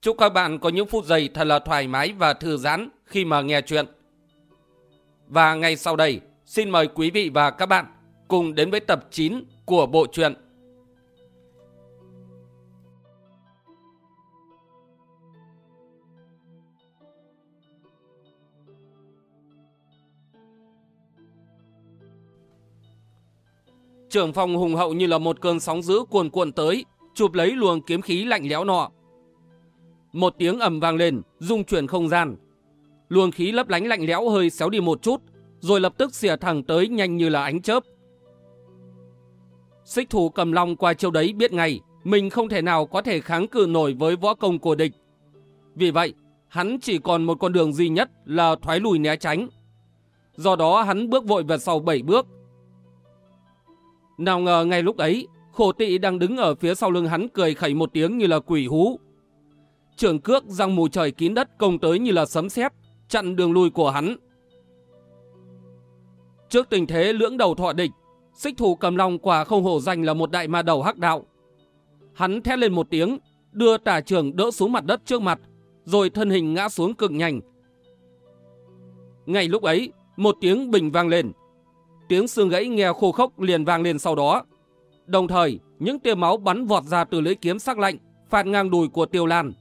Chúc các bạn có những phút giây thật là thoải mái và thư giãn khi mà nghe chuyện. Và ngay sau đây, xin mời quý vị và các bạn cùng đến với tập 9 của bộ truyện. Trưởng phòng hùng hậu như là một cơn sóng dữ cuồn cuộn tới, chụp lấy luồng kiếm khí lạnh lẽo nọ. Một tiếng ầm vang lên, rung chuyển không gian. Luồng khí lấp lánh lạnh lẽo hơi xéo đi một chút, rồi lập tức xỉa thẳng tới nhanh như là ánh chớp. Xích thủ cầm long qua chiêu đấy biết ngay, mình không thể nào có thể kháng cự nổi với võ công của địch. Vì vậy, hắn chỉ còn một con đường duy nhất là thoái lùi né tránh. Do đó hắn bước vội về sau 7 bước. Nào ngờ ngay lúc ấy, khổ tị đang đứng ở phía sau lưng hắn cười khẩy một tiếng như là quỷ hú. Trường cước răng mù trời kín đất công tới như là sấm sét chặn đường lui của hắn. Trước tình thế lưỡng đầu thọ địch, xích thủ cầm long quả không hổ danh là một đại ma đầu hắc đạo. Hắn thét lên một tiếng, đưa tả trường đỡ xuống mặt đất trước mặt, rồi thân hình ngã xuống cực nhanh. Ngay lúc ấy, một tiếng bình vang lên. Tiếng xương gãy nghe khô khốc liền vang lên sau đó. Đồng thời, những tia máu bắn vọt ra từ lưỡi kiếm sắc lạnh, phạt ngang đùi của Tiêu Lan.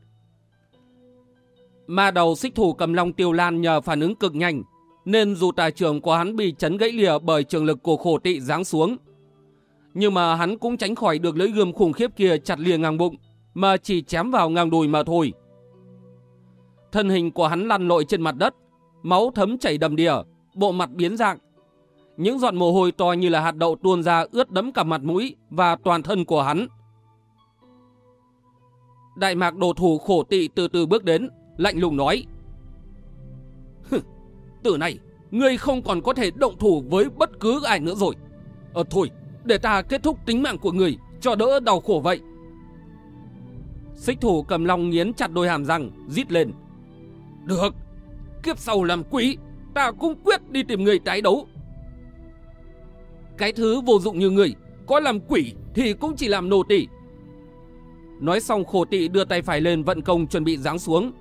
Ma đầu xích thủ cầm long Tiêu Lan nhờ phản ứng cực nhanh, nên dù tài trường của hắn bị chấn gãy lìa bởi trường lực của khổ tị giáng xuống. Nhưng mà hắn cũng tránh khỏi được lưỡi gươm khủng khiếp kia chặt lìa ngang bụng, mà chỉ chém vào ngang đùi mà thôi. Thân hình của hắn lăn lội trên mặt đất, máu thấm chảy đầm đìa, bộ mặt biến dạng. Những giọt mồ hôi to như là hạt đậu tuôn ra ướt đẫm cả mặt mũi và toàn thân của hắn. Đại mạc đồ thủ khổ tị từ từ bước đến, lạnh lùng nói. Từ nay ngươi không còn có thể động thủ với bất cứ ai nữa rồi. Ờ thôi, để ta kết thúc tính mạng của người, cho đỡ đau khổ vậy. Xích thủ cầm long nghiến chặt đôi hàm răng, rít lên. Được, kiếp sau làm quỷ, ta cũng quyết đi tìm người tái đấu. Cái thứ vô dụng như người, có làm quỷ thì cũng chỉ làm nô tỳ. Nói xong khổ tị đưa tay phải lên vận công chuẩn bị giáng xuống,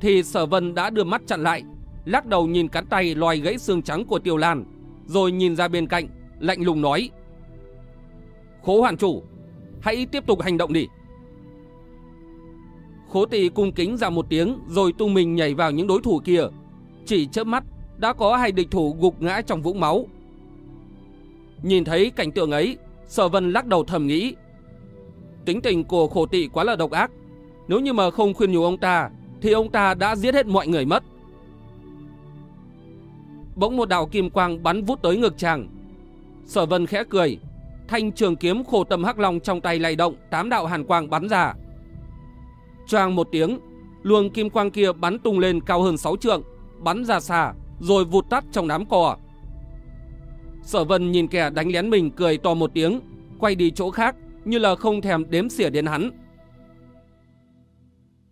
thì sở vân đã đưa mắt chặn lại, lắc đầu nhìn cắn tay loài gãy xương trắng của Tiêu Lan, rồi nhìn ra bên cạnh, lạnh lùng nói. Khố hoàn chủ, hãy tiếp tục hành động đi. Khố tỷ cung kính ra một tiếng rồi tung mình nhảy vào những đối thủ kia. Chỉ chớp mắt, đã có hai địch thủ gục ngã trong vũng máu. Nhìn thấy cảnh tượng ấy, sở vân lắc đầu thầm nghĩ. Tính tình của khổ tị quá là độc ác. Nếu như mà không khuyên nhủ ông ta, thì ông ta đã giết hết mọi người mất. Bỗng một đạo kim quang bắn vút tới ngực chàng. Sở vân khẽ cười, thanh trường kiếm khổ tâm hắc long trong tay lay động, tám đạo hàn quang bắn ra. Choang một tiếng, luồng kim quang kia bắn tung lên cao hơn 6 trượng, bắn ra xa, rồi vụt tắt trong đám cỏ. Sở vân nhìn kẻ đánh lén mình cười to một tiếng, quay đi chỗ khác, như là không thèm đếm xỉa đến hắn.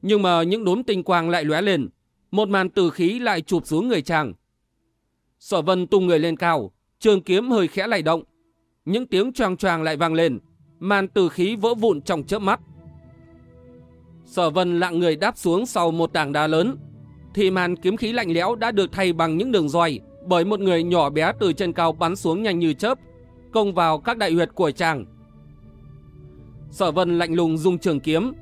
Nhưng mà những đốm tinh quang lại lóe lên, một màn tử khí lại chụp xuống người chàng. Sở vân tung người lên cao, trường kiếm hơi khẽ lay động. Những tiếng choang choang lại vang lên, màn tử khí vỡ vụn trong chớp mắt. Sở vân lặng người đáp xuống sau một tảng đá lớn, thì màn kiếm khí lạnh lẽo đã được thay bằng những đường roi bởi một người nhỏ bé từ trên cao bắn xuống nhanh như chớp, công vào các đại huyệt của chàng. Sở vân lạnh lùng dùng trường kiếm,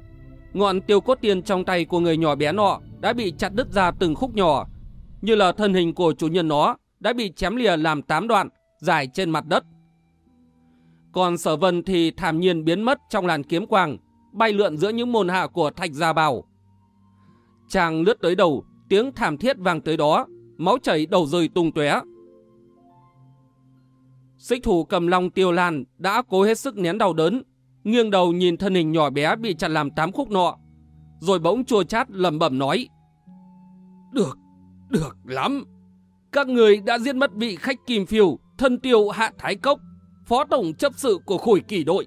ngọn tiêu cốt tiên trong tay của người nhỏ bé nọ đã bị chặt đứt ra từng khúc nhỏ, như là thân hình của chủ nhân nó đã bị chém lìa làm tám đoạn, dài trên mặt đất. Còn sở vân thì thảm nhiên biến mất trong làn kiếm quang, bay lượn giữa những môn hạ của thạch gia bào. Chàng lướt tới đầu, tiếng thảm thiết vang tới đó, máu chảy đầu rơi tung tóe. Xích thủ cầm long tiêu lan đã cố hết sức nén đau đớn, nghiêng đầu nhìn thân hình nhỏ bé bị chặt làm tám khúc nọ, rồi bỗng chua chát lẩm bẩm nói: Được, được lắm. Các người đã giết mất vị khách kim phiêu, thân tiêu hạ thái cốc, phó tổng chấp sự của khối kỳ đội.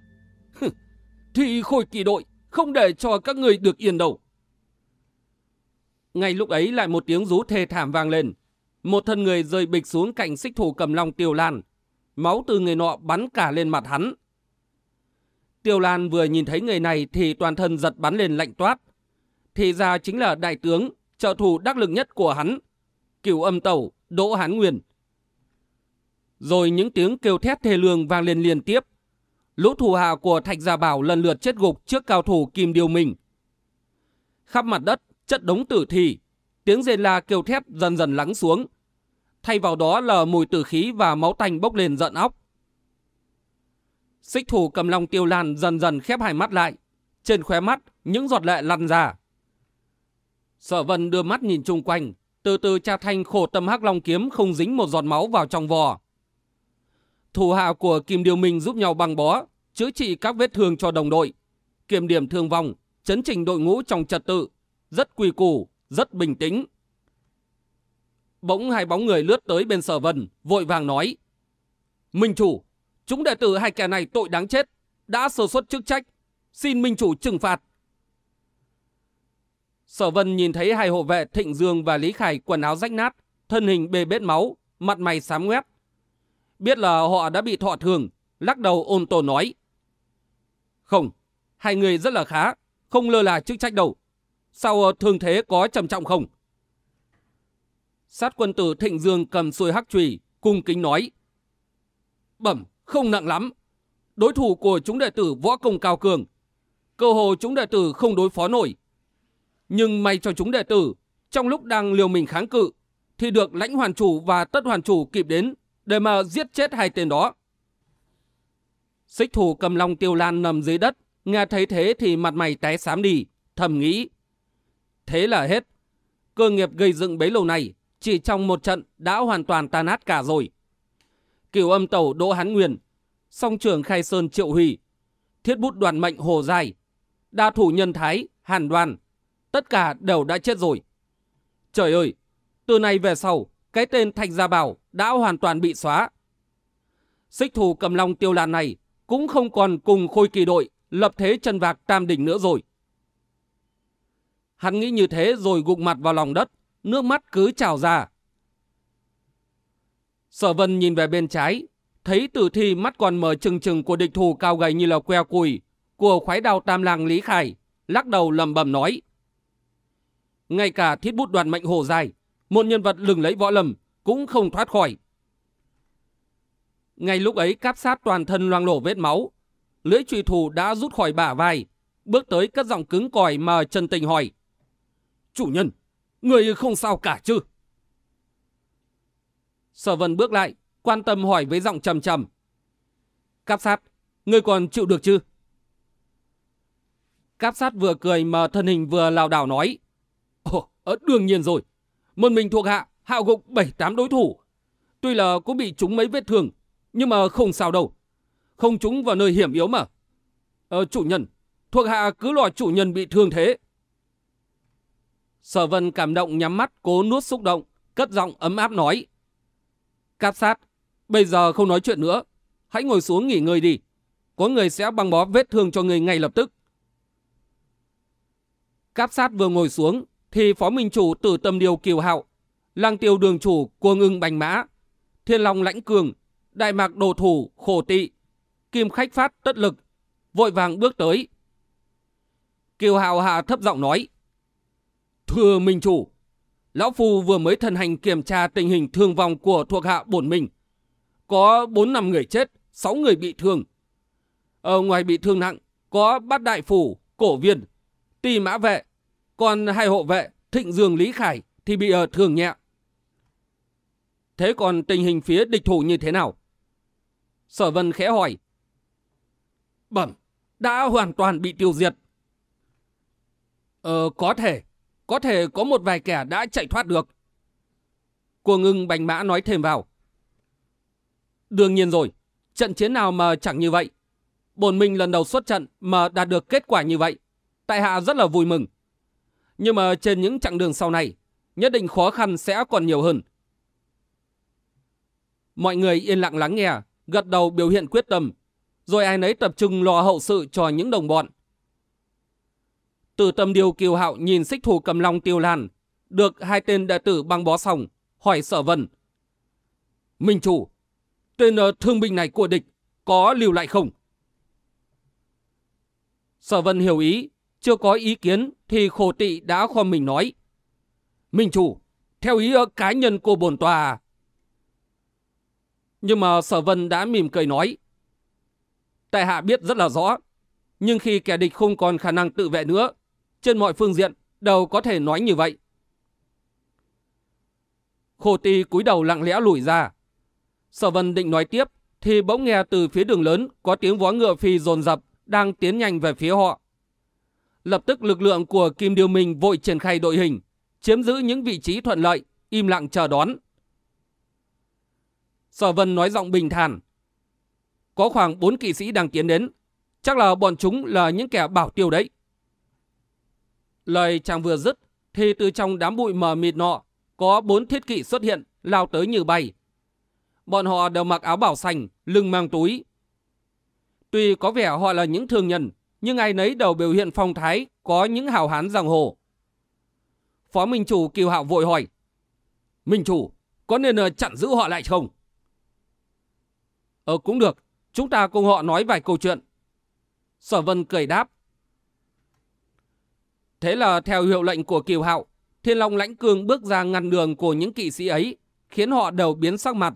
Thì khối kỳ đội không để cho các người được yên đâu. Ngay lúc ấy lại một tiếng rú thê thảm vang lên. Một thân người rơi bịch xuống cạnh xích thủ cầm long tiêu lan. Máu từ người nọ bắn cả lên mặt hắn. Tiêu Lan vừa nhìn thấy người này thì toàn thân giật bắn lên lạnh toát. Thì ra chính là đại tướng, trợ thủ đắc lực nhất của hắn. Cửu âm tẩu, Đỗ Hán Nguyên. Rồi những tiếng kêu thét thê lương vang lên liên tiếp. Lũ thủ hạ của Thạch Gia Bảo lần lượt chết gục trước cao thủ Kim Điều Minh. Khắp mặt đất, chất đống tử thi, tiếng rên la kêu thét dần dần lắng xuống. Thay vào đó là mùi tử khí và máu tanh bốc lên giận óc. Xích thủ cầm long tiêu lan dần dần khép hai mắt lại. Trên khóe mắt, những giọt lệ lăn ra. Sở vân đưa mắt nhìn chung quanh, từ từ tra thanh khổ tâm hắc long kiếm không dính một giọt máu vào trong vò. Thủ hạ của Kim Điều Minh giúp nhau băng bó, chữa trị các vết thương cho đồng đội, kiểm điểm thương vong, chấn chỉnh đội ngũ trong trật tự, rất quy củ, rất bình tĩnh. Bỗng hai bóng người lướt tới bên sở vân, vội vàng nói. Minh chủ, chúng đệ tử hai kẻ này tội đáng chết, đã sơ xuất chức trách, xin minh chủ trừng phạt. Sở vân nhìn thấy hai hộ vệ Thịnh Dương và Lý Khải quần áo rách nát, thân hình bê bết máu, mặt mày xám ngoét. Biết là họ đã bị thọ thường, lắc đầu ôn tồn nói. Không, hai người rất là khá, không lơ là chức trách đâu. Sao thương thế có trầm trọng không? Sát quân tử Thịnh Dương cầm xuôi hắc trùy, cung kính nói. Bẩm, không nặng lắm. Đối thủ của chúng đệ tử võ công cao cường. Cơ hồ chúng đệ tử không đối phó nổi. Nhưng may cho chúng đệ tử, trong lúc đang liều mình kháng cự, thì được lãnh hoàn chủ và tất hoàn chủ kịp đến để mà giết chết hai tên đó. Xích thủ cầm long tiêu lan nằm dưới đất, nghe thấy thế thì mặt mày tái xám đi, thầm nghĩ. Thế là hết. Cơ nghiệp gây dựng bấy lâu này, chỉ trong một trận đã hoàn toàn tan nát cả rồi. Cửu âm tẩu Đỗ Hán Nguyên, song trường Khai Sơn Triệu Hủy, thiết bút đoàn mệnh Hồ Dài, đa thủ nhân Thái, Hàn Đoan, tất cả đều đã chết rồi. Trời ơi, từ nay về sau, cái tên Thạch Gia Bảo đã hoàn toàn bị xóa. Xích thủ cầm long tiêu lan này cũng không còn cùng khôi kỳ đội lập thế chân vạc tam đỉnh nữa rồi. Hắn nghĩ như thế rồi gục mặt vào lòng đất, nước mắt cứ trào ra. Sở vân nhìn về bên trái, thấy tử thi mắt còn mở trừng trừng của địch thủ cao gầy như là que cùi, của khoái đào tam làng Lý Khải, lắc đầu lầm bầm nói. Ngay cả thiết bút đoàn mệnh hồ dài, một nhân vật lừng lấy võ lầm, cũng không thoát khỏi. Ngay lúc ấy cáp sát toàn thân loang lổ vết máu, lưỡi trùy thủ đã rút khỏi bả vai, bước tới cất giọng cứng còi mà chân tình hỏi. Chủ nhân, người không sao cả chứ? Sở vân bước lại, quan tâm hỏi với giọng trầm trầm. Cáp sát, người còn chịu được chứ? Cáp sát vừa cười mà thân hình vừa lào đảo nói. Ồ, ờ, đương nhiên rồi. Một mình thuộc hạ, hạ gục bảy tám đối thủ. Tuy là cũng bị trúng mấy vết thương, nhưng mà không sao đâu. Không trúng vào nơi hiểm yếu mà. Ờ, chủ nhân, thuộc hạ cứ lo chủ nhân bị thương thế. Sở vân cảm động nhắm mắt cố nuốt xúc động, cất giọng ấm áp nói. Cáp sát, bây giờ không nói chuyện nữa. Hãy ngồi xuống nghỉ ngơi đi. Có người sẽ băng bó vết thương cho người ngay lập tức. Cáp sát vừa ngồi xuống, thì phó minh chủ tử tâm điều kiều hạo, lang tiêu đường chủ của ngưng bành mã, thiên long lãnh cường, đại mạc đồ thủ khổ tị, kim khách phát tất lực, vội vàng bước tới. Kiều hạo hạ thấp giọng nói. Thưa Minh Chủ, Lão Phu vừa mới thần hành kiểm tra tình hình thương vong của thuộc hạ bổn mình. Có 4 năm người chết, 6 người bị thương. Ở ngoài bị thương nặng, có bát đại phủ, cổ viên, ti mã vệ, còn hai hộ vệ, thịnh dương Lý Khải thì bị ở thương nhẹ. Thế còn tình hình phía địch thủ như thế nào? Sở Vân khẽ hỏi. Bẩm, đã hoàn toàn bị tiêu diệt. Ờ, có thể. Có thể có một vài kẻ đã chạy thoát được. Cô ngưng bành mã nói thêm vào. Đương nhiên rồi, trận chiến nào mà chẳng như vậy. Bồn mình lần đầu xuất trận mà đạt được kết quả như vậy. Tại hạ rất là vui mừng. Nhưng mà trên những chặng đường sau này, nhất định khó khăn sẽ còn nhiều hơn. Mọi người yên lặng lắng nghe, gật đầu biểu hiện quyết tâm, rồi ai nấy tập trung lo hậu sự cho những đồng bọn. Từ tâm điều kiều hạo nhìn xích thủ cầm long tiêu lan, được hai tên đệ tử băng bó xong, hỏi sở vân. Minh chủ, tên ờ, thương binh này của địch có lưu lại không? Sở vân hiểu ý, chưa có ý kiến thì khổ tị đã khom mình nói. Minh chủ, theo ý ờ, cá nhân của bồn tòa. Nhưng mà sở vân đã mỉm cười nói. Tại hạ biết rất là rõ, nhưng khi kẻ địch không còn khả năng tự vệ nữa, trên mọi phương diện đều có thể nói như vậy. Khổ Ti cúi đầu lặng lẽ lùi ra. Sở vân định nói tiếp, thì bỗng nghe từ phía đường lớn có tiếng vó ngựa phi dồn dập đang tiến nhanh về phía họ. Lập tức lực lượng của Kim Điều Minh vội triển khai đội hình, chiếm giữ những vị trí thuận lợi, im lặng chờ đón. Sở Vân nói giọng bình thản. Có khoảng 4 kỵ sĩ đang tiến đến, chắc là bọn chúng là những kẻ bảo tiêu đấy. Lời chàng vừa dứt, thì từ trong đám bụi mờ mịt nọ, có bốn thiết kỵ xuất hiện, lao tới như bay. Bọn họ đều mặc áo bảo xanh, lưng mang túi. Tuy có vẻ họ là những thương nhân, nhưng ai nấy đều biểu hiện phong thái, có những hào hán giang hồ. Phó Minh Chủ Kiều Hạo vội hỏi. Minh Chủ, có nên ờ, chặn giữ họ lại không? Ờ cũng được, chúng ta cùng họ nói vài câu chuyện. Sở Vân cười đáp. Thế là theo hiệu lệnh của Kiều Hạo, Thiên Long Lãnh Cương bước ra ngăn đường của những kỵ sĩ ấy, khiến họ đều biến sắc mặt.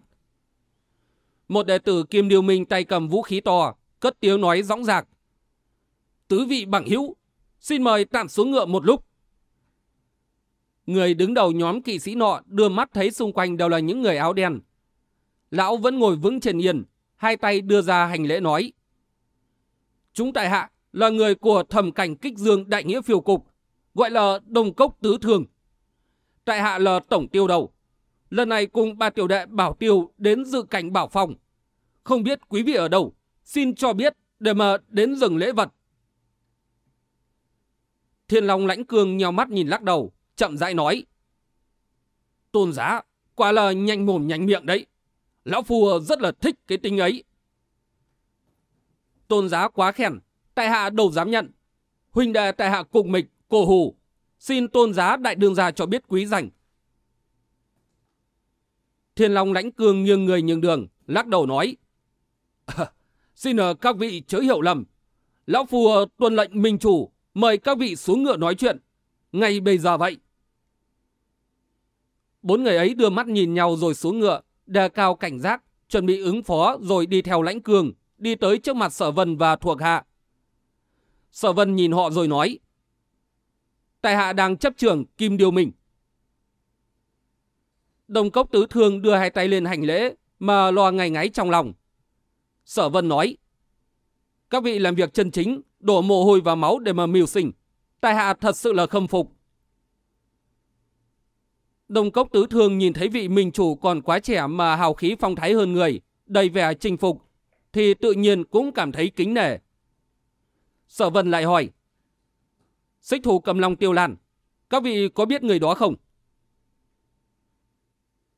Một đệ tử Kim Điều Minh tay cầm vũ khí to, cất tiếng nói rõng rạc. Tứ vị bằng hữu, xin mời tạm xuống ngựa một lúc. Người đứng đầu nhóm kỵ sĩ nọ đưa mắt thấy xung quanh đều là những người áo đen. Lão vẫn ngồi vững trên yên, hai tay đưa ra hành lễ nói. Chúng tại hạ là người của thẩm cảnh kích dương đại nghĩa phiêu cục, gọi là đồng cốc tứ thường. Tại hạ là tổng tiêu đầu. Lần này cùng ba tiểu đệ bảo tiêu đến dự cảnh bảo phòng. Không biết quý vị ở đâu, xin cho biết để mà đến dừng lễ vật. Thiên Long lãnh cương nhào mắt nhìn lắc đầu, chậm rãi nói. Tôn giá, quả là nhanh mồm nhanh miệng đấy. Lão Phu rất là thích cái tính ấy. Tôn giá quá khen, tại hạ đầu dám nhận. Huynh đệ tại hạ cùng mịch, cổ hủ Xin tôn giá đại đương gia cho biết quý rảnh. Thiên Long lãnh cương nghiêng người nhường đường, lắc đầu nói. À, xin các vị chớ hiểu lầm. Lão Phu tuân lệnh minh chủ, mời các vị xuống ngựa nói chuyện. Ngay bây giờ vậy. Bốn người ấy đưa mắt nhìn nhau rồi xuống ngựa, đề cao cảnh giác, chuẩn bị ứng phó rồi đi theo lãnh cường đi tới trước mặt sở vân và thuộc hạ. Sở vân nhìn họ rồi nói. Tại hạ đang chấp trường Kim Điều Minh. Đồng cốc tứ thương đưa hai tay lên hành lễ mà lo ngày ngáy trong lòng. Sở vân nói. Các vị làm việc chân chính, đổ mồ hôi và máu để mà mưu sinh. tài hạ thật sự là khâm phục. Đồng cốc tứ thương nhìn thấy vị minh chủ còn quá trẻ mà hào khí phong thái hơn người, đầy vẻ chinh phục, thì tự nhiên cũng cảm thấy kính nể. Sở vân lại hỏi. Xích thủ cầm long tiêu lan, các vị có biết người đó không?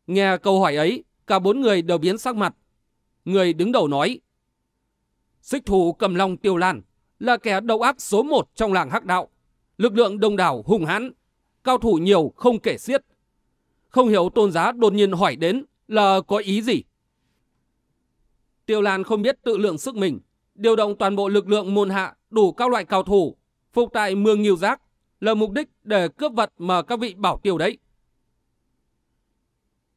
Nghe câu hỏi ấy, cả bốn người đều biến sắc mặt. Người đứng đầu nói. Xích thủ cầm long tiêu lan là kẻ đầu ác số một trong làng hắc đạo. Lực lượng đông đảo hùng hãn, cao thủ nhiều không kể xiết. Không hiểu tôn giá đột nhiên hỏi đến là có ý gì? Tiêu Lan không biết tự lượng sức mình, điều động toàn bộ lực lượng môn hạ đủ các loại cao thủ, phục tại mương nhiều giác là mục đích để cướp vật mà các vị bảo tiêu đấy.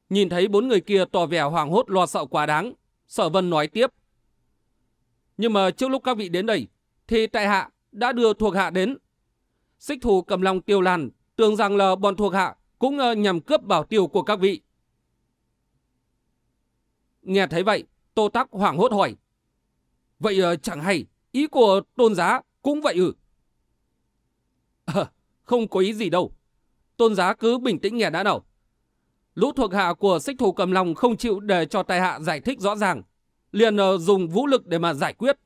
Nhìn thấy bốn người kia tỏ vẻ hoảng hốt lo sợ quá đáng, sở vân nói tiếp. Nhưng mà trước lúc các vị đến đây, thì tại hạ đã đưa thuộc hạ đến. Xích thủ cầm lòng tiêu lan, tưởng rằng là bọn thuộc hạ cũng ờ, nhằm cướp bảo tiêu của các vị. Nghe thấy vậy, Tô Tắc hoảng hốt hỏi. Vậy ờ, chẳng hay, ý của tôn giá cũng vậy ư? À, không có ý gì đâu. Tôn giá cứ bình tĩnh nghe đã nào. Lũ thuộc hạ của xích thủ cầm lòng không chịu để cho tài hạ giải thích rõ ràng. Liền ờ, dùng vũ lực để mà giải quyết.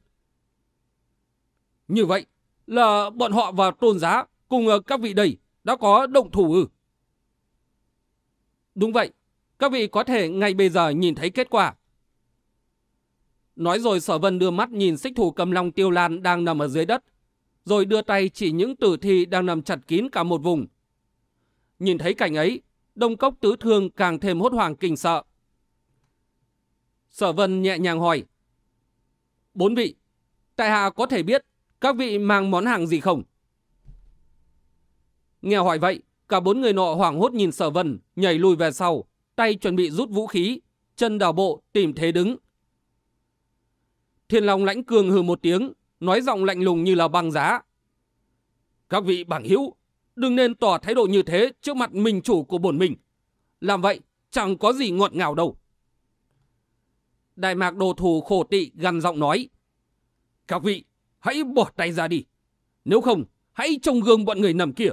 Như vậy là bọn họ và tôn giá cùng ờ, các vị đây đã có động thủ ư? Đúng vậy, các vị có thể ngay bây giờ nhìn thấy kết quả. Nói rồi sở vân đưa mắt nhìn xích thủ cầm long tiêu lan đang nằm ở dưới đất, rồi đưa tay chỉ những tử thi đang nằm chặt kín cả một vùng. Nhìn thấy cảnh ấy, đông cốc tứ thương càng thêm hốt hoảng kinh sợ. Sở vân nhẹ nhàng hỏi. Bốn vị, tại hạ có thể biết các vị mang món hàng gì không? Nghe hỏi vậy, cả bốn người nọ hoảng hốt nhìn sở vân, nhảy lùi về sau, tay chuẩn bị rút vũ khí, chân đào bộ tìm thế đứng. Thiên Long lãnh cường hừ một tiếng, nói giọng lạnh lùng như là băng giá. Các vị bảng hữu, đừng nên tỏ thái độ như thế trước mặt mình chủ của bổn mình. Làm vậy chẳng có gì ngọt ngào đâu. Đại mạc đồ thủ khổ tị gằn giọng nói. Các vị, hãy bỏ tay ra đi. Nếu không, hãy trông gương bọn người nằm kia.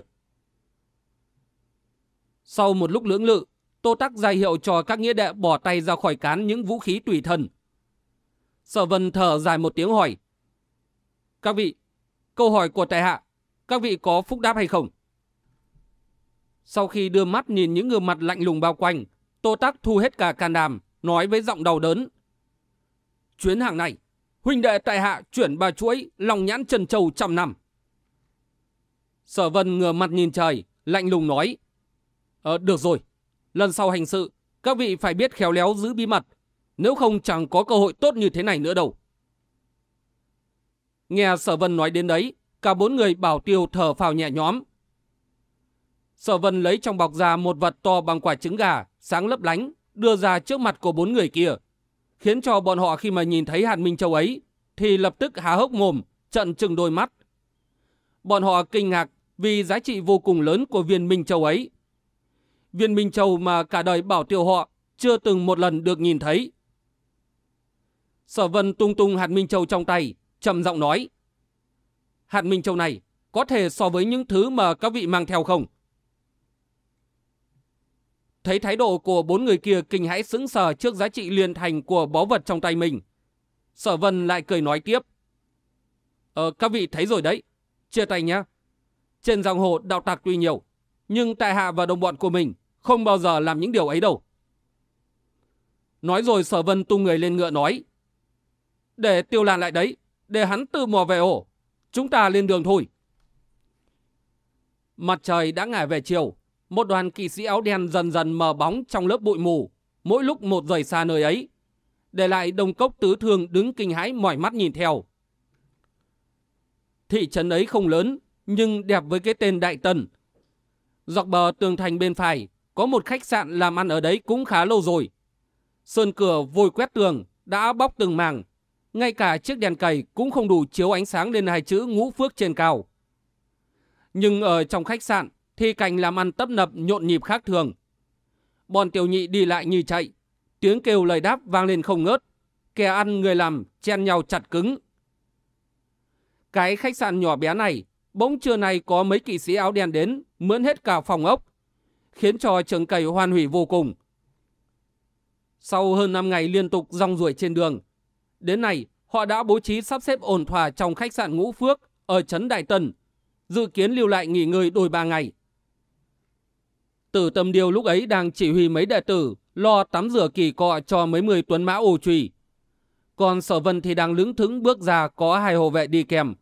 Sau một lúc lưỡng lự, Tô Tắc ra hiệu cho các nghĩa đệ bỏ tay ra khỏi cán những vũ khí tùy thân. Sở Vân thở dài một tiếng hỏi. Các vị, câu hỏi của tại hạ, các vị có phúc đáp hay không? Sau khi đưa mắt nhìn những người mặt lạnh lùng bao quanh, Tô Tắc thu hết cả can đảm, nói với giọng đau đớn. Chuyến hàng này, huynh đệ tại hạ chuyển bà chuỗi, lòng nhãn trần châu trăm năm. Sở Vân ngửa mặt nhìn trời, lạnh lùng nói. Ờ, được rồi, lần sau hành sự, các vị phải biết khéo léo giữ bí mật, nếu không chẳng có cơ hội tốt như thế này nữa đâu. Nghe Sở Vân nói đến đấy, cả bốn người bảo tiêu thở phào nhẹ nhõm. Sở Vân lấy trong bọc ra một vật to bằng quả trứng gà, sáng lấp lánh, đưa ra trước mặt của bốn người kia, khiến cho bọn họ khi mà nhìn thấy hạt Minh Châu ấy, thì lập tức há hốc mồm, trận trừng đôi mắt. Bọn họ kinh ngạc vì giá trị vô cùng lớn của viên Minh Châu ấy. Viên Minh Châu mà cả đời bảo tiêu họ chưa từng một lần được nhìn thấy. Sở Vân tung tung hạt Minh Châu trong tay, trầm giọng nói. Hạt Minh Châu này có thể so với những thứ mà các vị mang theo không? Thấy thái độ của bốn người kia kinh hãi sững sờ trước giá trị liên thành của báu vật trong tay mình. Sở Vân lại cười nói tiếp. Ờ, các vị thấy rồi đấy. Chia tay nhé. Trên giang hồ đạo tặc tuy nhiều, nhưng tại hạ và đồng bọn của mình không bao giờ làm những điều ấy đâu. Nói rồi sở vân tung người lên ngựa nói. Để tiêu lan lại đấy, để hắn tự mò về ổ. Chúng ta lên đường thôi. Mặt trời đã ngả về chiều. Một đoàn kỵ sĩ áo đen dần dần mờ bóng trong lớp bụi mù, mỗi lúc một rời xa nơi ấy. Để lại đồng cốc tứ thương đứng kinh hãi mỏi mắt nhìn theo. Thị trấn ấy không lớn, nhưng đẹp với cái tên Đại Tần. Dọc bờ tường thành bên phải, có một khách sạn làm ăn ở đấy cũng khá lâu rồi. Sơn cửa vôi quét tường, đã bóc từng màng. Ngay cả chiếc đèn cầy cũng không đủ chiếu ánh sáng lên hai chữ ngũ phước trên cao. Nhưng ở trong khách sạn thì cảnh làm ăn tấp nập nhộn nhịp khác thường. Bọn tiểu nhị đi lại như chạy, tiếng kêu lời đáp vang lên không ngớt. Kẻ ăn người làm chen nhau chặt cứng. Cái khách sạn nhỏ bé này, bỗng trưa nay có mấy kỵ sĩ áo đen đến, mướn hết cả phòng ốc, khiến cho trường cầy hoan hủy vô cùng. Sau hơn 5 ngày liên tục rong ruổi trên đường, đến nay họ đã bố trí sắp xếp ổn thỏa trong khách sạn Ngũ Phước ở Trấn Đại Tân, dự kiến lưu lại nghỉ ngơi đôi ba ngày. Tử tâm điều lúc ấy đang chỉ huy mấy đệ tử lo tắm rửa kỳ cọ cho mấy mươi tuấn mã ô trùy. Còn sở vân thì đang lững thững bước ra có hai hộ vệ đi kèm.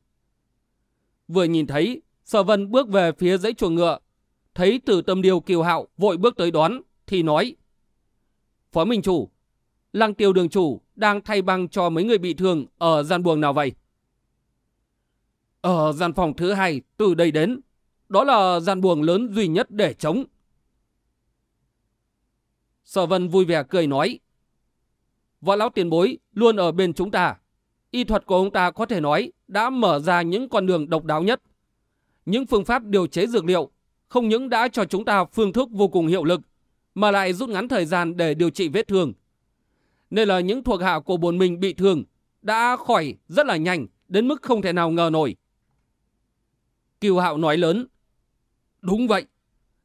Vừa nhìn thấy, sở vân bước về phía dãy chuồng ngựa, thấy tử tâm điều kiều hạo vội bước tới đón, thì nói. Phó Minh Chủ, lăng tiêu đường chủ đang thay băng cho mấy người bị thương ở gian buồng nào vậy? Ở gian phòng thứ hai từ đây đến, đó là gian buồng lớn duy nhất để chống. Sở Vân vui vẻ cười nói. Võ lão tiền bối luôn ở bên chúng ta. Y thuật của ông ta có thể nói đã mở ra những con đường độc đáo nhất. Những phương pháp điều chế dược liệu không những đã cho chúng ta phương thức vô cùng hiệu lực, mà lại rút ngắn thời gian để điều trị vết thương. Nên là những thuộc hạ của bồn mình bị thương đã khỏi rất là nhanh, đến mức không thể nào ngờ nổi. Kiều Hạo nói lớn. Đúng vậy,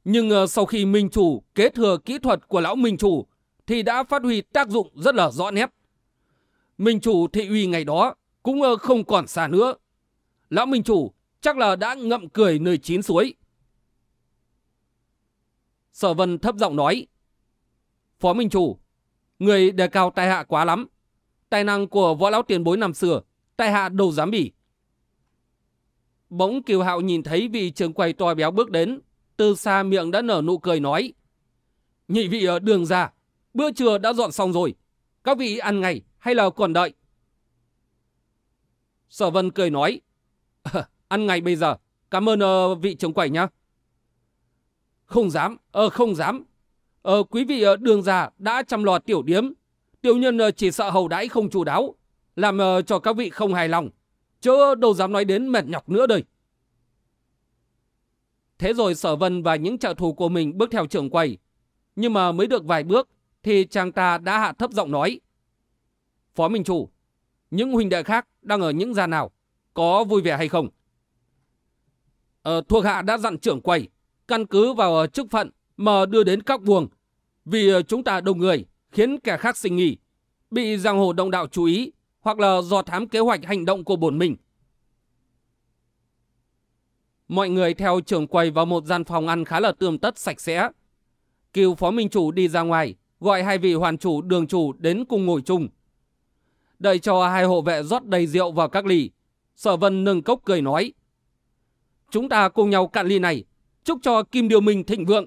nhưng ờ, sau khi Minh Chủ kế thừa kỹ thuật của lão Minh Chủ thì đã phát huy tác dụng rất là rõ nét. Minh Chủ thị uy ngày đó cũng ờ, không còn xa nữa. Lão Minh Chủ chắc là đã ngậm cười nơi chín suối. Sở Vân thấp giọng nói. Phó Minh Chủ, người đề cao tai hạ quá lắm. Tài năng của võ lão tiền bối năm xưa, tai hạ đâu dám bỉ. Bỗng Kiều Hạo nhìn thấy vị trường quầy to béo bước đến, từ xa miệng đã nở nụ cười nói. Nhị vị ở đường ra, bữa trưa đã dọn xong rồi. Các vị ăn ngay hay là còn đợi? Sở Vân cười nói. ăn ngay bây giờ, cảm ơn uh, vị trường quầy nhá. Không dám, ờ uh, không dám. Ờ quý vị ờ, đường già đã chăm lo tiểu điếm. Tiểu nhân ờ, chỉ sợ hầu đãi không chủ đáo, làm ờ, cho các vị không hài lòng. Chớ đâu dám nói đến mệt nhọc nữa đây. Thế rồi Sở Vân và những trợ thủ của mình bước theo trưởng quầy. Nhưng mà mới được vài bước thì chàng ta đã hạ thấp giọng nói. Phó Minh Chủ, những huynh đệ khác đang ở những gian nào? Có vui vẻ hay không? Ờ, thuộc hạ đã dặn trưởng quầy, căn cứ vào chức phận mà đưa đến các buồng. Vì ờ, chúng ta đông người, khiến kẻ khác sinh nghi, bị giang hồ động đạo chú ý, hoặc là do thám kế hoạch hành động của bổn mình. Mọi người theo trưởng quầy vào một gian phòng ăn khá là tươm tất sạch sẽ. Kiều phó minh chủ đi ra ngoài, gọi hai vị hoàn chủ đường chủ đến cùng ngồi chung. Đợi cho hai hộ vệ rót đầy rượu vào các ly. Sở vân nâng cốc cười nói. Chúng ta cùng nhau cạn ly này, chúc cho Kim Điều Minh thịnh vượng.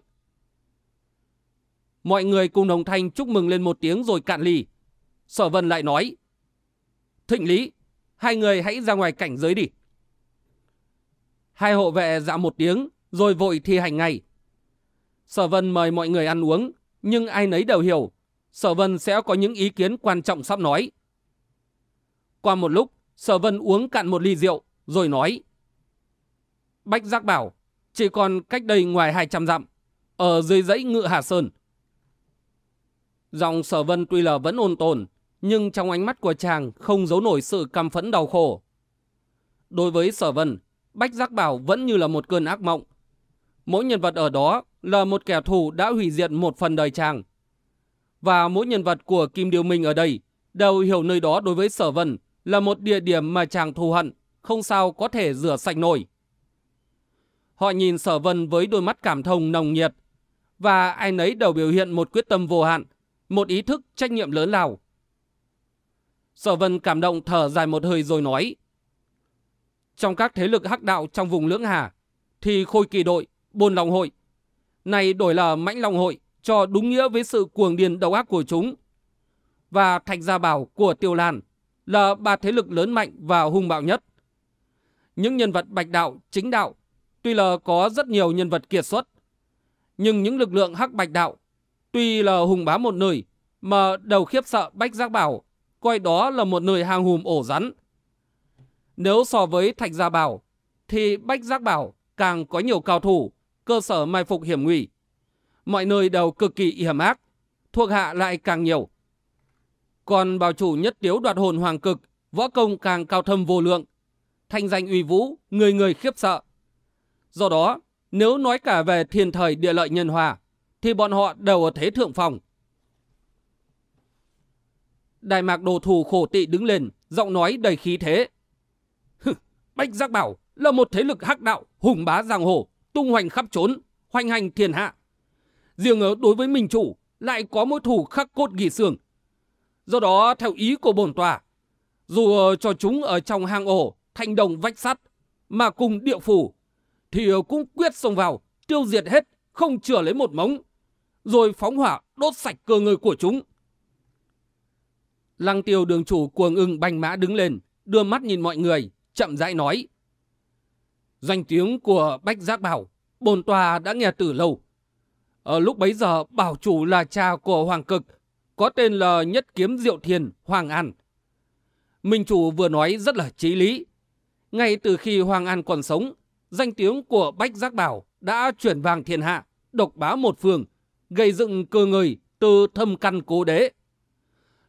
Mọi người cùng đồng thanh chúc mừng lên một tiếng rồi cạn ly. Sở vân lại nói. Thịnh lý, hai người hãy ra ngoài cảnh giới đi. Hai hộ vệ dạ một tiếng, rồi vội thi hành ngay. Sở Vân mời mọi người ăn uống, nhưng ai nấy đều hiểu, Sở Vân sẽ có những ý kiến quan trọng sắp nói. Qua một lúc, Sở Vân uống cạn một ly rượu, rồi nói. Bách Giác bảo, chỉ còn cách đây ngoài 200 dặm, ở dưới dãy ngự Hà Sơn. Dòng Sở Vân tuy là vẫn ôn tồn, nhưng trong ánh mắt của chàng không giấu nổi sự căm phẫn đau khổ. Đối với Sở Vân, Bách Giác Bảo vẫn như là một cơn ác mộng. Mỗi nhân vật ở đó là một kẻ thù đã hủy diệt một phần đời chàng. Và mỗi nhân vật của Kim Điều Minh ở đây đều hiểu nơi đó đối với Sở Vân là một địa điểm mà chàng thù hận, không sao có thể rửa sạch nổi. Họ nhìn Sở Vân với đôi mắt cảm thông nồng nhiệt, và ai nấy đều biểu hiện một quyết tâm vô hạn, một ý thức trách nhiệm lớn lao. Sở Vân cảm động thở dài một hơi rồi nói, trong các thế lực hắc đạo trong vùng Lưỡng Hà, thì Khôi Kỳ Đội, Bồn Long Hội, này đổi là Mãnh Long Hội cho đúng nghĩa với sự cuồng điên đầu ác của chúng. Và Thạch Gia Bảo của Tiêu Lan là ba thế lực lớn mạnh và hung bạo nhất. Những nhân vật bạch đạo, chính đạo, tuy là có rất nhiều nhân vật kiệt xuất, nhưng những lực lượng hắc bạch đạo, tuy là hùng bá một nơi, mà đầu khiếp sợ Bách Giác Bảo, coi đó là một nơi hàng hùm ổ rắn, nếu so với Thạch Gia Bảo, thì Bách Giác Bảo càng có nhiều cao thủ, cơ sở mai phục hiểm nguy. Mọi nơi đều cực kỳ hiểm ác, thuộc hạ lại càng nhiều. Còn bảo chủ nhất tiếu đoạt hồn hoàng cực, võ công càng cao thâm vô lượng, thanh danh uy vũ, người người khiếp sợ. Do đó, nếu nói cả về thiên thời địa lợi nhân hòa, thì bọn họ đều ở thế thượng phòng. Đại mạc đồ thủ khổ tị đứng lên, giọng nói đầy khí thế. Bách Giác Bảo là một thế lực hắc đạo, hùng bá giang hồ, tung hoành khắp trốn, hoành hành thiên hạ. Riêng ở đối với mình chủ lại có mối thủ khắc cốt ghi xương. Do đó, theo ý của bổn tòa, dù cho chúng ở trong hang ổ, thành đồng vách sắt, mà cùng địa phủ, thì cũng quyết xông vào, tiêu diệt hết, không chừa lấy một mống, rồi phóng hỏa đốt sạch cơ người của chúng. Lăng tiêu đường chủ cuồng ưng bành mã đứng lên, đưa mắt nhìn mọi người, chậm rãi nói. Danh tiếng của Bách Giác Bảo, bồn tòa đã nghe từ lâu. Ở lúc bấy giờ, bảo chủ là cha của Hoàng Cực, có tên là Nhất Kiếm Diệu Thiền, Hoàng An. Minh chủ vừa nói rất là trí lý. Ngay từ khi Hoàng An còn sống, danh tiếng của Bách Giác Bảo đã chuyển vàng thiên hạ, độc bá một phương, gây dựng cơ người từ thâm căn cố đế.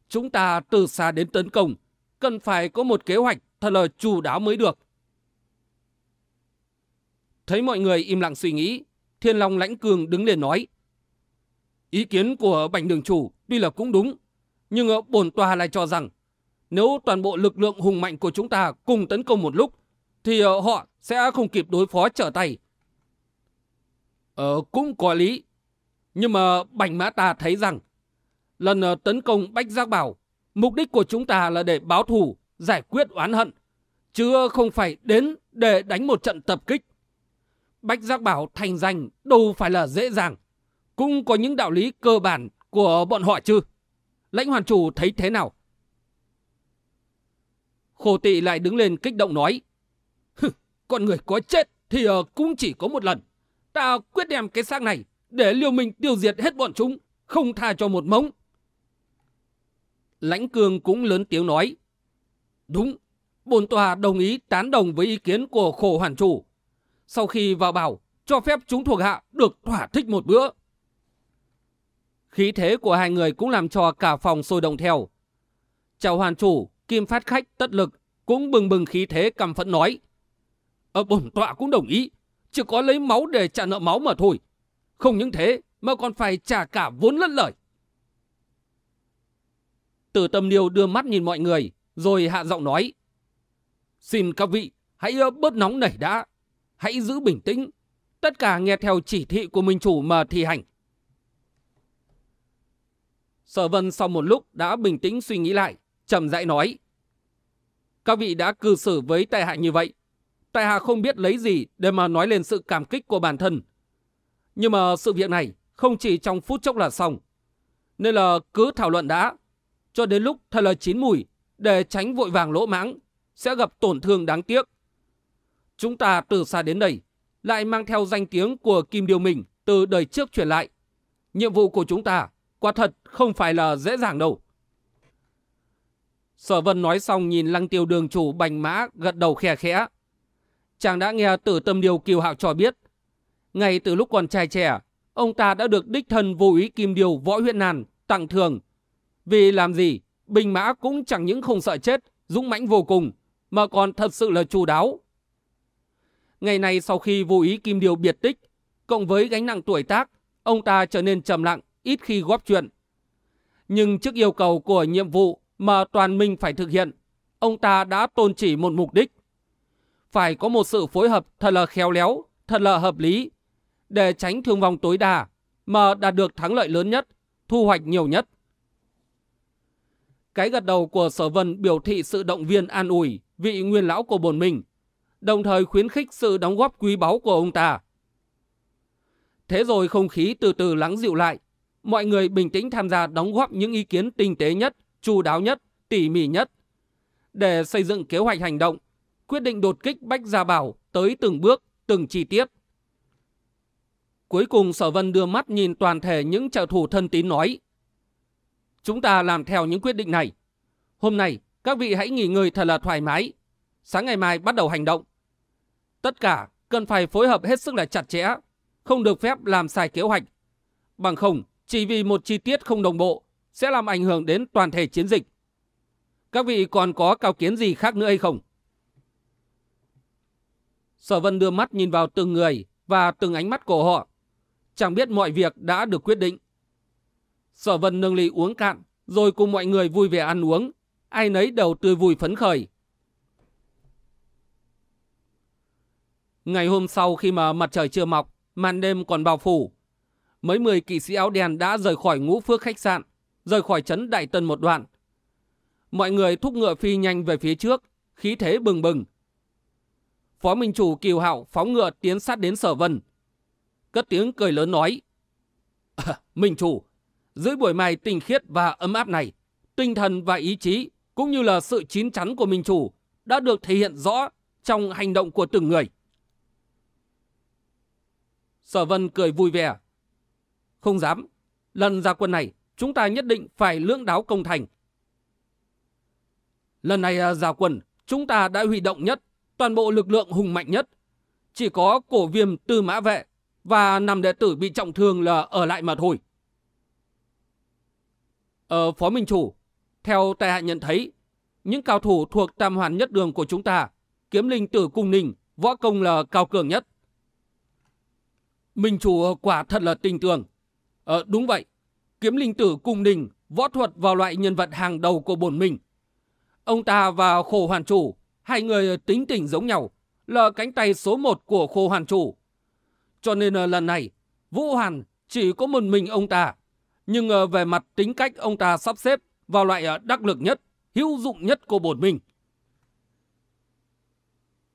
Chúng ta từ xa đến tấn công, cần phải có một kế hoạch thật là chủ đáo mới được. Thấy mọi người im lặng suy nghĩ, Thiên Long Lãnh Cường đứng lên nói. Ý kiến của Bành Đường Chủ tuy là cũng đúng, nhưng ờ, bổn tòa lại cho rằng nếu toàn bộ lực lượng hùng mạnh của chúng ta cùng tấn công một lúc, thì ờ, họ sẽ không kịp đối phó trở tay. Ờ, cũng có lý. Nhưng mà Bành Mã ta thấy rằng, lần ờ, tấn công Bách Giác Bảo, mục đích của chúng ta là để báo thù, giải quyết oán hận, chứ không phải đến để đánh một trận tập kích. Bách Giác Bảo thành danh đâu phải là dễ dàng, cũng có những đạo lý cơ bản của bọn họ chứ. Lãnh hoàn chủ thấy thế nào? Khổ tị lại đứng lên kích động nói. Con người có chết thì ờ, cũng chỉ có một lần. Ta quyết đem cái xác này để liều mình tiêu diệt hết bọn chúng, không tha cho một mống. Lãnh cương cũng lớn tiếng nói. Đúng, bồn tòa đồng ý tán đồng với ý kiến của khổ hoàn chủ. Sau khi vào bảo, cho phép chúng thuộc hạ được thỏa thích một bữa. Khí thế của hai người cũng làm cho cả phòng sôi động theo. Chào hoàn chủ, kim phát khách tất lực, cũng bừng bừng khí thế cầm phẫn nói. Ở bổn tọa cũng đồng ý, chỉ có lấy máu để trả nợ máu mà thôi. Không những thế mà còn phải trả cả vốn lẫn lời. Tử tâm niêu đưa mắt nhìn mọi người, rồi hạ giọng nói. Xin các vị, hãy bớt nóng nảy đã. Hãy giữ bình tĩnh. Tất cả nghe theo chỉ thị của minh chủ mà thi hành. Sở vân sau một lúc đã bình tĩnh suy nghĩ lại, trầm rãi nói. Các vị đã cư xử với tại hạ như vậy. Tại hạ không biết lấy gì để mà nói lên sự cảm kích của bản thân. Nhưng mà sự việc này không chỉ trong phút chốc là xong. Nên là cứ thảo luận đã. Cho đến lúc thật là chín mùi để tránh vội vàng lỗ mãng, sẽ gặp tổn thương đáng tiếc. Chúng ta từ xa đến đây lại mang theo danh tiếng của Kim Điều Mình từ đời trước truyền lại. Nhiệm vụ của chúng ta quả thật không phải là dễ dàng đâu. Sở Vân nói xong nhìn lăng tiêu đường chủ bành mã gật đầu khe khẽ. Chàng đã nghe tử tâm điều kiều hạo cho biết. Ngay từ lúc còn trai trẻ, ông ta đã được đích thân vô ý kim điều võ huyện nàn tặng thường. Vì làm gì, bình mã cũng chẳng những không sợ chết, dũng mãnh vô cùng, mà còn thật sự là chu đáo. Ngày nay sau khi vô ý kim điều biệt tích, cộng với gánh nặng tuổi tác, ông ta trở nên trầm lặng, ít khi góp chuyện. Nhưng trước yêu cầu của nhiệm vụ mà toàn minh phải thực hiện, ông ta đã tôn chỉ một mục đích. Phải có một sự phối hợp thật là khéo léo, thật là hợp lý, để tránh thương vong tối đa, mà đạt được thắng lợi lớn nhất, thu hoạch nhiều nhất. Cái gật đầu của Sở Vân biểu thị sự động viên an ủi vị nguyên lão của bồn mình, đồng thời khuyến khích sự đóng góp quý báu của ông ta. Thế rồi không khí từ từ lắng dịu lại, mọi người bình tĩnh tham gia đóng góp những ý kiến tinh tế nhất, chu đáo nhất, tỉ mỉ nhất để xây dựng kế hoạch hành động, quyết định đột kích Bách Gia Bảo tới từng bước, từng chi tiết. Cuối cùng Sở Vân đưa mắt nhìn toàn thể những trợ thủ thân tín nói. Chúng ta làm theo những quyết định này. Hôm nay, các vị hãy nghỉ ngơi thật là thoải mái. Sáng ngày mai bắt đầu hành động. Tất cả cần phải phối hợp hết sức là chặt chẽ, không được phép làm sai kế hoạch. Bằng không, chỉ vì một chi tiết không đồng bộ sẽ làm ảnh hưởng đến toàn thể chiến dịch. Các vị còn có cao kiến gì khác nữa hay không? Sở Vân đưa mắt nhìn vào từng người và từng ánh mắt của họ. Chẳng biết mọi việc đã được quyết định. Sở Vân nâng ly uống cạn, rồi cùng mọi người vui vẻ ăn uống. Ai nấy đều tươi vui phấn khởi. Ngày hôm sau khi mà mặt trời chưa mọc, màn đêm còn bao phủ. Mấy mười kỵ sĩ áo đen đã rời khỏi ngũ phước khách sạn, rời khỏi trấn Đại Tân một đoạn. Mọi người thúc ngựa phi nhanh về phía trước, khí thế bừng bừng. Phó Minh Chủ Kiều Hạo phóng ngựa tiến sát đến Sở Vân. Cất tiếng cười lớn nói. À, Minh Chủ, dưới buổi mai tinh khiết và ấm áp này, tinh thần và ý chí cũng như là sự chín chắn của Minh Chủ đã được thể hiện rõ trong hành động của từng người. Sở Vân cười vui vẻ. Không dám, lần ra quân này chúng ta nhất định phải lưỡng đáo công thành. Lần này à, ra quân, chúng ta đã huy động nhất, toàn bộ lực lượng hùng mạnh nhất. Chỉ có cổ viêm tư mã vệ và năm đệ tử bị trọng thương là ở lại mà thôi. Ở Phó Minh Chủ, theo tài hạ nhận thấy, những cao thủ thuộc tam hoàn nhất đường của chúng ta, kiếm linh tử cung ninh, võ công là cao cường nhất. Minh Chủ ờ, quả thật là tình tường. Ờ, đúng vậy. Kiếm linh tử cung ninh, võ thuật vào loại nhân vật hàng đầu của bổn mình. Ông ta và khổ hoàn chủ, hai người tính tình giống nhau, là cánh tay số một của khổ hoàn chủ. Cho nên ờ, lần này, Vũ hàn chỉ có một mình ông ta Nhưng ờ, về mặt tính cách ông ta sắp xếp vào loại ờ, đắc lực nhất, hữu dụng nhất của bổn mình.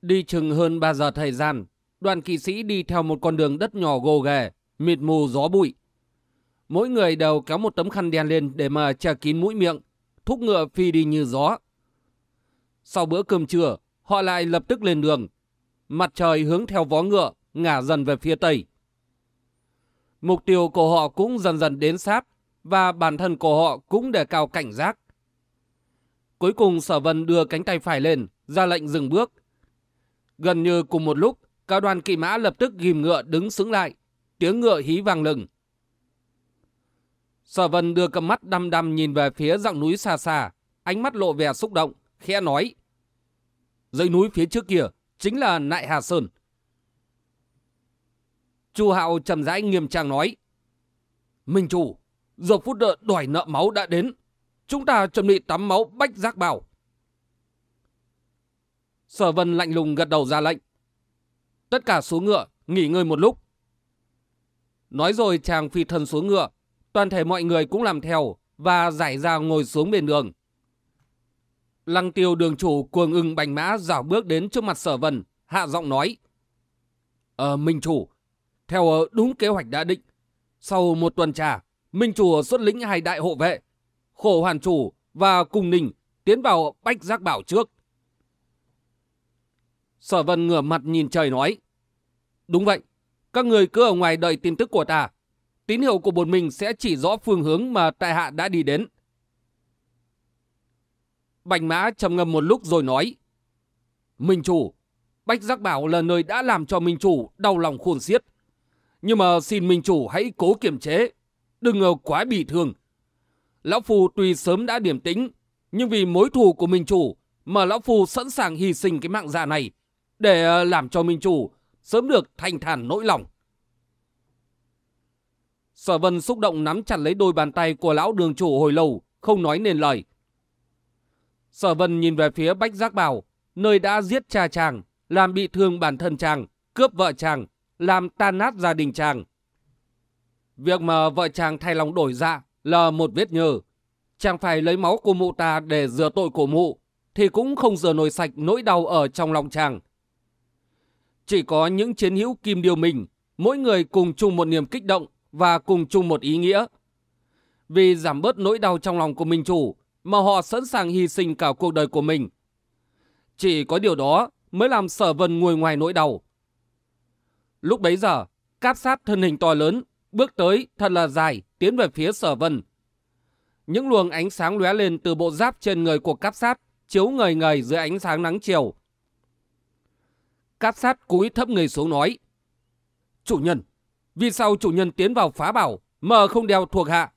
Đi chừng hơn 3 giờ thời gian, đoàn kỵ sĩ đi theo một con đường đất nhỏ gồ ghề, mịt mù gió bụi. Mỗi người đều kéo một tấm khăn đen lên để mà che kín mũi miệng, thúc ngựa phi đi như gió. Sau bữa cơm trưa, họ lại lập tức lên đường. Mặt trời hướng theo vó ngựa, ngả dần về phía tây. Mục tiêu của họ cũng dần dần đến sát và bản thân của họ cũng đề cao cảnh giác. Cuối cùng Sở Vân đưa cánh tay phải lên, ra lệnh dừng bước. Gần như cùng một lúc, cả đoàn kỵ mã lập tức ghim ngựa đứng xứng lại, tiếng ngựa hí vang lừng. Sở Vân đưa cầm mắt đăm đăm nhìn về phía dặng núi xa xa, ánh mắt lộ vẻ xúc động, khẽ nói: "Dãy núi phía trước kia chính là Nại Hà Sơn." Chu Hạo trầm rãi nghiêm trang nói: "Minh chủ, giờ phút đợi đòi nợ máu đã đến, chúng ta chuẩn bị tắm máu bách giác bào." Sở Vân lạnh lùng gật đầu ra lệnh. Tất cả xuống ngựa, nghỉ ngơi một lúc. Nói rồi chàng phi thân xuống ngựa, toàn thể mọi người cũng làm theo và giải ra ngồi xuống bên đường. Lăng tiêu đường chủ cuồng ưng bành mã dạo bước đến trước mặt sở vân, hạ giọng nói. Ờ, Minh chủ, theo ờ, đúng kế hoạch đã định, sau một tuần trà, Minh chủ xuất lĩnh hai đại hộ vệ, khổ hoàn chủ và cùng ninh tiến vào bách giác bảo trước. Sở vân ngửa mặt nhìn trời nói. Đúng vậy, các người cứ ở ngoài đợi tin tức của ta. Tín hiệu của bọn mình sẽ chỉ rõ phương hướng mà tại hạ đã đi đến. Bành mã trầm ngâm một lúc rồi nói. Minh chủ, Bách Giác Bảo là nơi đã làm cho Minh chủ đau lòng khôn xiết. Nhưng mà xin Minh chủ hãy cố kiềm chế, đừng ngờ quá bị thương. Lão Phu tuy sớm đã điểm tĩnh, nhưng vì mối thù của Minh chủ mà Lão Phu sẵn sàng hy sinh cái mạng già này để ờ, làm cho Minh chủ sớm được thanh thản nỗi lòng. Sở Vân xúc động nắm chặt lấy đôi bàn tay của lão đường chủ hồi lâu, không nói nên lời. Sở Vân nhìn về phía Bách Giác Bảo, nơi đã giết cha chàng, làm bị thương bản thân chàng, cướp vợ chàng, làm tan nát gia đình chàng. Việc mà vợ chàng thay lòng đổi dạ là một vết nhơ. Chàng phải lấy máu của mụ ta để rửa tội của mụ, thì cũng không rửa nổi sạch nỗi đau ở trong lòng chàng. Chỉ có những chiến hữu kim điều mình, mỗi người cùng chung một niềm kích động và cùng chung một ý nghĩa. Vì giảm bớt nỗi đau trong lòng của mình chủ, mà họ sẵn sàng hy sinh cả cuộc đời của mình. Chỉ có điều đó mới làm sở vân nguôi ngoài nỗi đau. Lúc bấy giờ, cáp sát thân hình to lớn, bước tới thật là dài, tiến về phía sở vân. Những luồng ánh sáng lóe lên từ bộ giáp trên người của cáp sát, chiếu ngời ngời dưới ánh sáng nắng chiều. Cáp sát cúi thấp người xuống nói. Chủ nhân, vì sao chủ nhân tiến vào phá bảo mà không đeo thuộc hạ?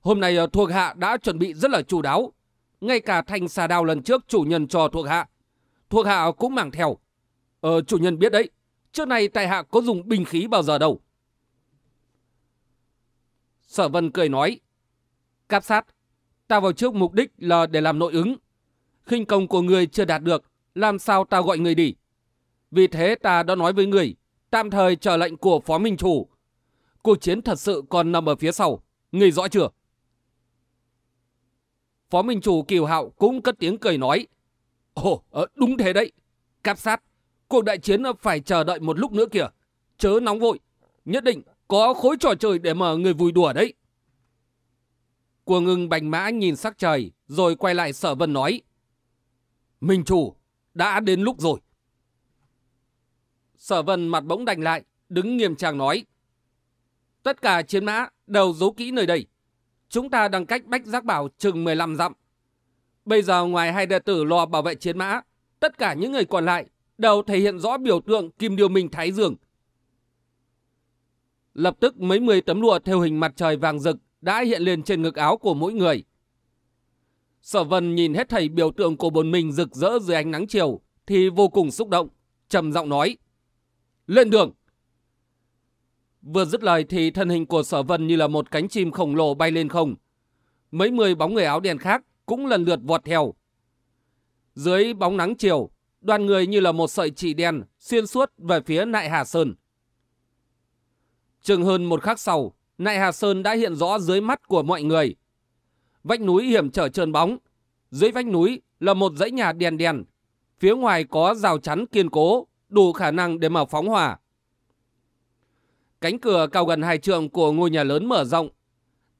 Hôm nay ờ, thuộc hạ đã chuẩn bị rất là chu đáo. Ngay cả thanh xà đao lần trước chủ nhân cho thuộc hạ. Thuộc hạ cũng mang theo. Ờ, chủ nhân biết đấy. Trước này tại hạ có dùng binh khí bao giờ đâu. Sở vân cười nói. Cáp sát, ta vào trước mục đích là để làm nội ứng. khinh công của người chưa đạt được, làm sao ta gọi người đi? Vì thế ta đã nói với người, tạm thời chờ lệnh của Phó Minh Chủ. Cuộc chiến thật sự còn nằm ở phía sau, người rõ chưa? Phó Minh Chủ Kiều Hạo cũng cất tiếng cười nói. Ồ, ờ, đúng thế đấy. Cáp sát, cuộc đại chiến phải chờ đợi một lúc nữa kìa. Chớ nóng vội, nhất định có khối trò chơi để mà người vui đùa đấy. cuồng ngưng bành mã nhìn sắc trời, rồi quay lại sở vân nói. Minh Chủ, đã đến lúc rồi. Sở vân mặt bỗng đành lại, đứng nghiêm trang nói. Tất cả chiến mã đều giấu kỹ nơi đây. Chúng ta đang cách Bách Giác Bảo chừng 15 dặm. Bây giờ ngoài hai đệ tử lo bảo vệ chiến mã, tất cả những người còn lại đều thể hiện rõ biểu tượng Kim Điều Minh Thái Dương. Lập tức mấy mươi tấm lụa theo hình mặt trời vàng rực đã hiện lên trên ngực áo của mỗi người. Sở Vân nhìn hết thảy biểu tượng của bồn mình rực rỡ dưới ánh nắng chiều thì vô cùng xúc động, trầm giọng nói: lên đường! Vừa dứt lời thì thân hình của sở vân như là một cánh chim khổng lồ bay lên không. Mấy mươi bóng người áo đen khác cũng lần lượt vọt theo. Dưới bóng nắng chiều, đoàn người như là một sợi chỉ đen xuyên suốt về phía nại Hà Sơn. Chừng hơn một khắc sau, Nại Hà Sơn đã hiện rõ dưới mắt của mọi người. Vách núi hiểm trở trơn bóng. Dưới vách núi là một dãy nhà đèn đèn. Phía ngoài có rào chắn kiên cố, đủ khả năng để mở phóng hỏa. Cánh cửa cao gần hai trượng của ngôi nhà lớn mở rộng.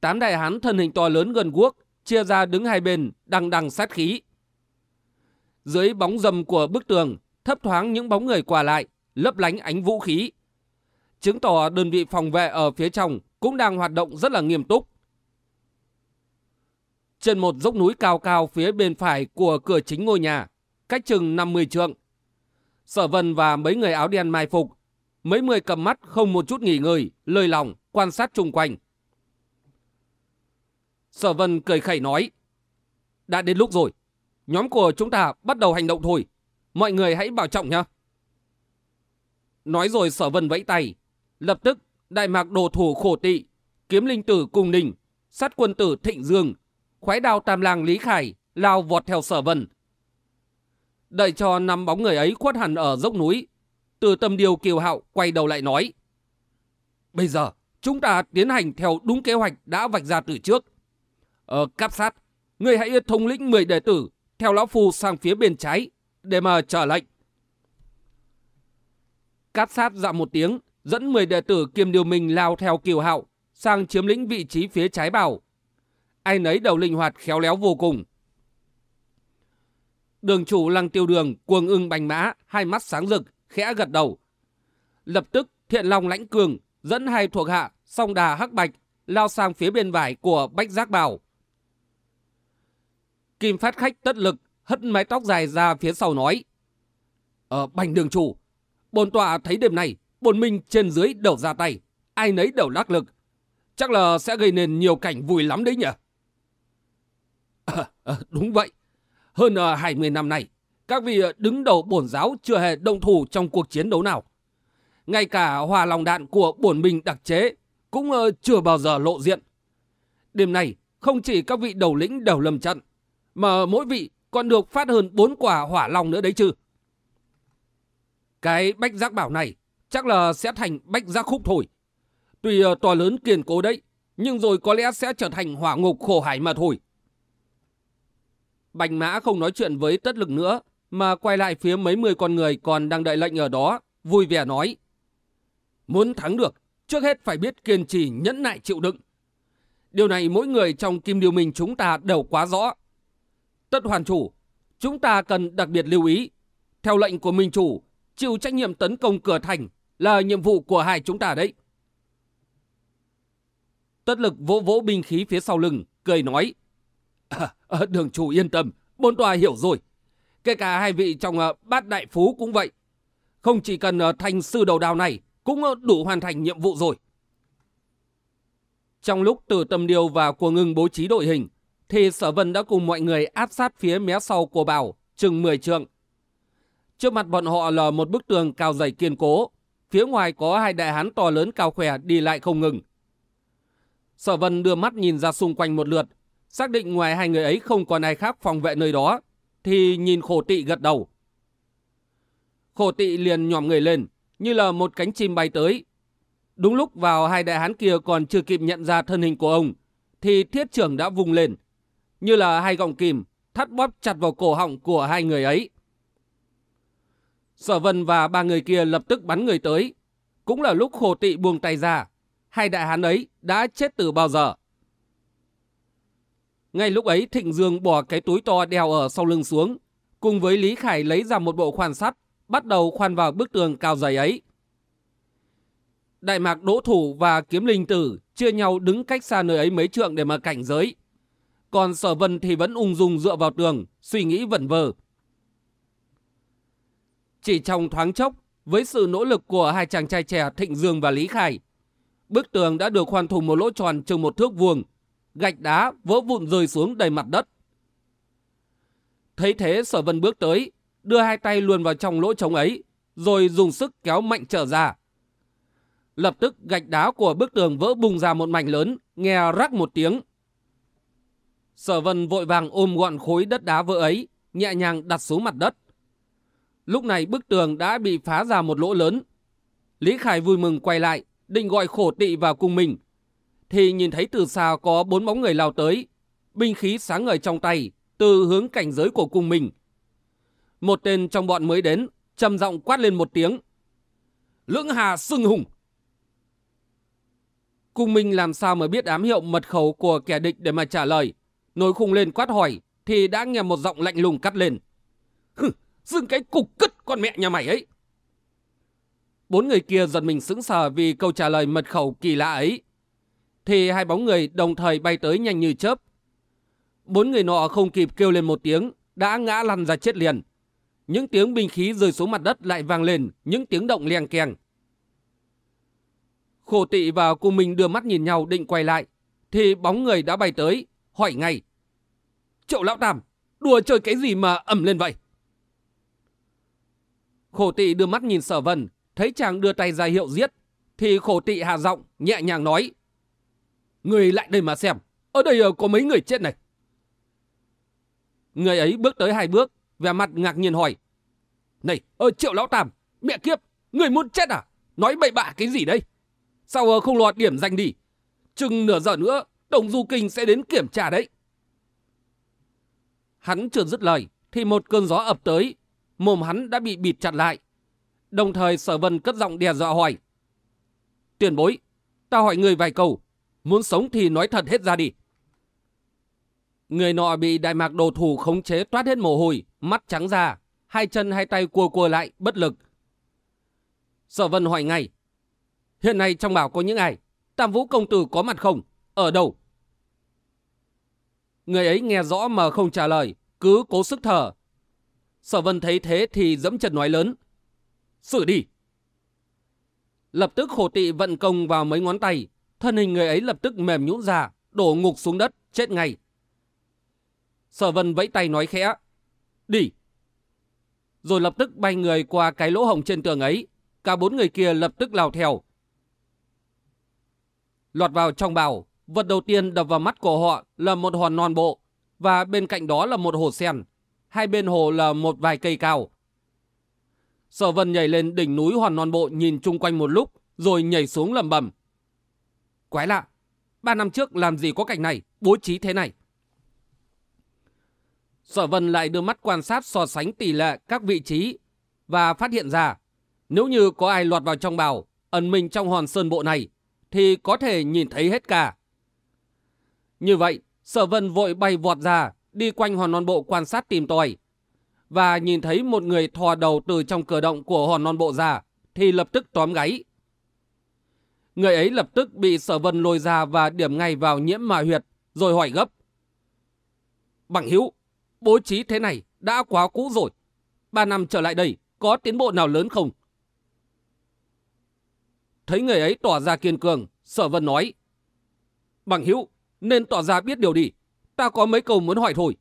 Tám đại hán thân hình to lớn gần guốc, chia ra đứng hai bên, đằng đằng sát khí. Dưới bóng rầm của bức tường, thấp thoáng những bóng người qua lại, lấp lánh ánh vũ khí. Chứng tỏ đơn vị phòng vệ ở phía trong cũng đang hoạt động rất là nghiêm túc. Trên một dốc núi cao cao phía bên phải của cửa chính ngôi nhà, cách chừng 50 trượng. Sở vân và mấy người áo đen mai phục, mấy người cầm mắt không một chút nghỉ ngơi, lơi lòng, quan sát chung quanh. Sở vân cười khẩy nói, đã đến lúc rồi, nhóm của chúng ta bắt đầu hành động thôi, mọi người hãy bảo trọng nhé. Nói rồi sở vân vẫy tay, lập tức đại mạc đồ thủ khổ tị, kiếm linh tử cung ninh, sát quân tử thịnh dương, khoái đao tam lang lý khải, lao vọt theo sở vân. Đợi cho năm bóng người ấy khuất hẳn ở dốc núi, từ tâm điều kiều hạo quay đầu lại nói. Bây giờ, chúng ta tiến hành theo đúng kế hoạch đã vạch ra từ trước. Ờ, cáp sát, người hãy thống lĩnh 10 đệ tử, theo lão phu sang phía bên trái, để mà trở lệnh. Cát sát dặm một tiếng, dẫn 10 đệ tử kiêm điều mình lao theo kiều hạo, sang chiếm lĩnh vị trí phía trái bảo. Ai nấy đầu linh hoạt khéo léo vô cùng. Đường chủ lăng tiêu đường, cuồng ưng bành mã, hai mắt sáng rực, khẽ gật đầu. Lập tức thiện long lãnh cường, dẫn hai thuộc hạ, song đà hắc bạch, lao sang phía bên vải của bách giác bảo. Kim phát khách tất lực, hất mái tóc dài ra phía sau nói. Ở bành đường chủ, bồn tọa thấy đêm này, bồn minh trên dưới đều ra tay, ai nấy đều lắc lực. Chắc là sẽ gây nên nhiều cảnh vui lắm đấy nhỉ? À, à, đúng vậy. Hơn à, 20 năm nay, các vị đứng đầu bổn giáo chưa hề động thủ trong cuộc chiến đấu nào. Ngay cả hòa lòng đạn của bổn minh đặc chế cũng chưa bao giờ lộ diện. Đêm nay, không chỉ các vị đầu lĩnh đều lầm trận, mà mỗi vị còn được phát hơn 4 quả hỏa long nữa đấy chứ. Cái bách giác bảo này chắc là sẽ thành bách giác khúc thôi. Tuy ờ, to lớn kiên cố đấy, nhưng rồi có lẽ sẽ trở thành hỏa ngục khổ hải mà thôi. Bành mã không nói chuyện với tất lực nữa, mà quay lại phía mấy mươi con người còn đang đợi lệnh ở đó, vui vẻ nói. Muốn thắng được, trước hết phải biết kiên trì nhẫn nại chịu đựng. Điều này mỗi người trong kim điều mình chúng ta đều quá rõ. Tất hoàn chủ, chúng ta cần đặc biệt lưu ý. Theo lệnh của minh chủ, chịu trách nhiệm tấn công cửa thành là nhiệm vụ của hai chúng ta đấy. Tất lực vỗ vỗ binh khí phía sau lưng, cười nói. À, à, đường chủ yên tâm, bôn tòa hiểu rồi. Kể cả hai vị trong uh, bát đại phú cũng vậy. Không chỉ cần uh, thành sư đầu đào này, cũng uh, đủ hoàn thành nhiệm vụ rồi. Trong lúc từ tâm điều và của ngừng bố trí đội hình, thì sở vân đã cùng mọi người áp sát phía mé sau của bảo, chừng 10 trượng. Trước mặt bọn họ là một bức tường cao dày kiên cố, phía ngoài có hai đại hán to lớn cao khỏe đi lại không ngừng. Sở vân đưa mắt nhìn ra xung quanh một lượt, xác định ngoài hai người ấy không còn ai khác phòng vệ nơi đó, thì nhìn khổ tị gật đầu. Khổ tị liền nhòm người lên, như là một cánh chim bay tới. Đúng lúc vào hai đại hán kia còn chưa kịp nhận ra thân hình của ông, thì thiết trưởng đã vùng lên, như là hai gọng kìm, thắt bóp chặt vào cổ họng của hai người ấy. Sở vân và ba người kia lập tức bắn người tới. Cũng là lúc khổ tị buông tay ra, hai đại hán ấy đã chết từ bao giờ. Ngay lúc ấy Thịnh Dương bỏ cái túi to đeo ở sau lưng xuống, cùng với Lý Khải lấy ra một bộ khoan sắt, bắt đầu khoan vào bức tường cao dày ấy. Đại mạc đỗ thủ và kiếm linh tử chia nhau đứng cách xa nơi ấy mấy trượng để mà cảnh giới. Còn sở vân thì vẫn ung dung dựa vào tường, suy nghĩ vẩn vơ. Chỉ trong thoáng chốc, với sự nỗ lực của hai chàng trai trẻ Thịnh Dương và Lý Khải, bức tường đã được khoan thủng một lỗ tròn chừng một thước vuông, gạch đá vỡ vụn rơi xuống đầy mặt đất. Thấy thế sở vân bước tới, đưa hai tay luồn vào trong lỗ trống ấy, rồi dùng sức kéo mạnh trở ra. Lập tức gạch đá của bức tường vỡ bùng ra một mảnh lớn, nghe rắc một tiếng. Sở vân vội vàng ôm gọn khối đất đá vỡ ấy, nhẹ nhàng đặt xuống mặt đất. Lúc này bức tường đã bị phá ra một lỗ lớn. Lý Khải vui mừng quay lại, định gọi khổ tị vào cùng mình. thì nhìn thấy từ xa có bốn bóng người lao tới, binh khí sáng ngời trong tay, từ hướng cảnh giới của cung mình. Một tên trong bọn mới đến, trầm giọng quát lên một tiếng. Lưỡng Hà xưng hùng! Cung Minh làm sao mà biết ám hiệu mật khẩu của kẻ địch để mà trả lời. Nối khung lên quát hỏi, thì đã nghe một giọng lạnh lùng cắt lên. Hừ, dưng cái cục cất con mẹ nhà mày ấy! Bốn người kia giật mình sững sờ vì câu trả lời mật khẩu kỳ lạ ấy. Thì hai bóng người đồng thời bay tới nhanh như chớp. Bốn người nọ không kịp kêu lên một tiếng, đã ngã lăn ra chết liền. Những tiếng binh khí rơi xuống mặt đất lại vang lên, những tiếng động leng keng. Khổ tị và cô Minh đưa mắt nhìn nhau định quay lại, thì bóng người đã bay tới, hỏi ngay. Triệu Lão Tam, đùa chơi cái gì mà ẩm lên vậy? Khổ tị đưa mắt nhìn sở vân, thấy chàng đưa tay ra hiệu giết, thì khổ tị hạ giọng, nhẹ nhàng nói. Người lại đây mà xem, ở đây ờ, có mấy người chết này. Người ấy bước tới hai bước, vẻ mặt ngạc nhiên hỏi. Này, ơ triệu lão tam, mẹ kiếp, người muốn chết à? Nói bậy bạ cái gì đây? Sao ờ, không lọt điểm danh đi? Chừng nửa giờ nữa, Tổng Du Kinh sẽ đến kiểm tra đấy. Hắn chưa dứt lời, thì một cơn gió ập tới, mồm hắn đã bị bịt chặt lại. Đồng thời sở vân cất giọng đe dọa hỏi. Tiền bối, ta hỏi người vài câu, muốn sống thì nói thật hết ra đi. Người nọ bị đại mạc đồ thủ khống chế toát hết mồ hôi, mắt trắng ra, hai chân hai tay cua cua lại, bất lực. Sở vân hỏi ngay. Hiện nay trong bảo có những ai? Tam vũ công tử có mặt không? Ở đâu? Người ấy nghe rõ mà không trả lời, cứ cố sức thở. Sở vân thấy thế thì dẫm chân nói lớn. Xử đi! Lập tức khổ tị vận công vào mấy ngón tay, thân hình người ấy lập tức mềm nhũn ra, đổ ngục xuống đất, chết ngay. Sở vân vẫy tay nói khẽ. Đi! Rồi lập tức bay người qua cái lỗ hồng trên tường ấy. Cả bốn người kia lập tức lao theo. Lọt vào trong bào, vật đầu tiên đập vào mắt của họ là một hòn non bộ. Và bên cạnh đó là một hồ sen. Hai bên hồ là một vài cây cao. Sở vân nhảy lên đỉnh núi hòn non bộ nhìn chung quanh một lúc, rồi nhảy xuống lầm bầm. Quái lạ, ba năm trước làm gì có cảnh này, bố trí thế này. Sở Vân lại đưa mắt quan sát so sánh tỷ lệ các vị trí và phát hiện ra nếu như có ai lọt vào trong bào, ẩn mình trong hòn sơn bộ này thì có thể nhìn thấy hết cả. Như vậy, Sở Vân vội bay vọt ra, đi quanh hòn non bộ quan sát tìm tòi và nhìn thấy một người thò đầu từ trong cửa động của hòn non bộ ra thì lập tức tóm gáy. Người ấy lập tức bị Sở Vân lôi ra và điểm ngay vào nhiễm mà huyệt rồi hỏi gấp. Bằng hữu Bố trí thế này đã quá cũ rồi. Ba năm trở lại đây, có tiến bộ nào lớn không? Thấy người ấy tỏ ra kiên cường, sở vân nói. Bằng hữu nên tỏ ra biết điều đi. Ta có mấy câu muốn hỏi thôi.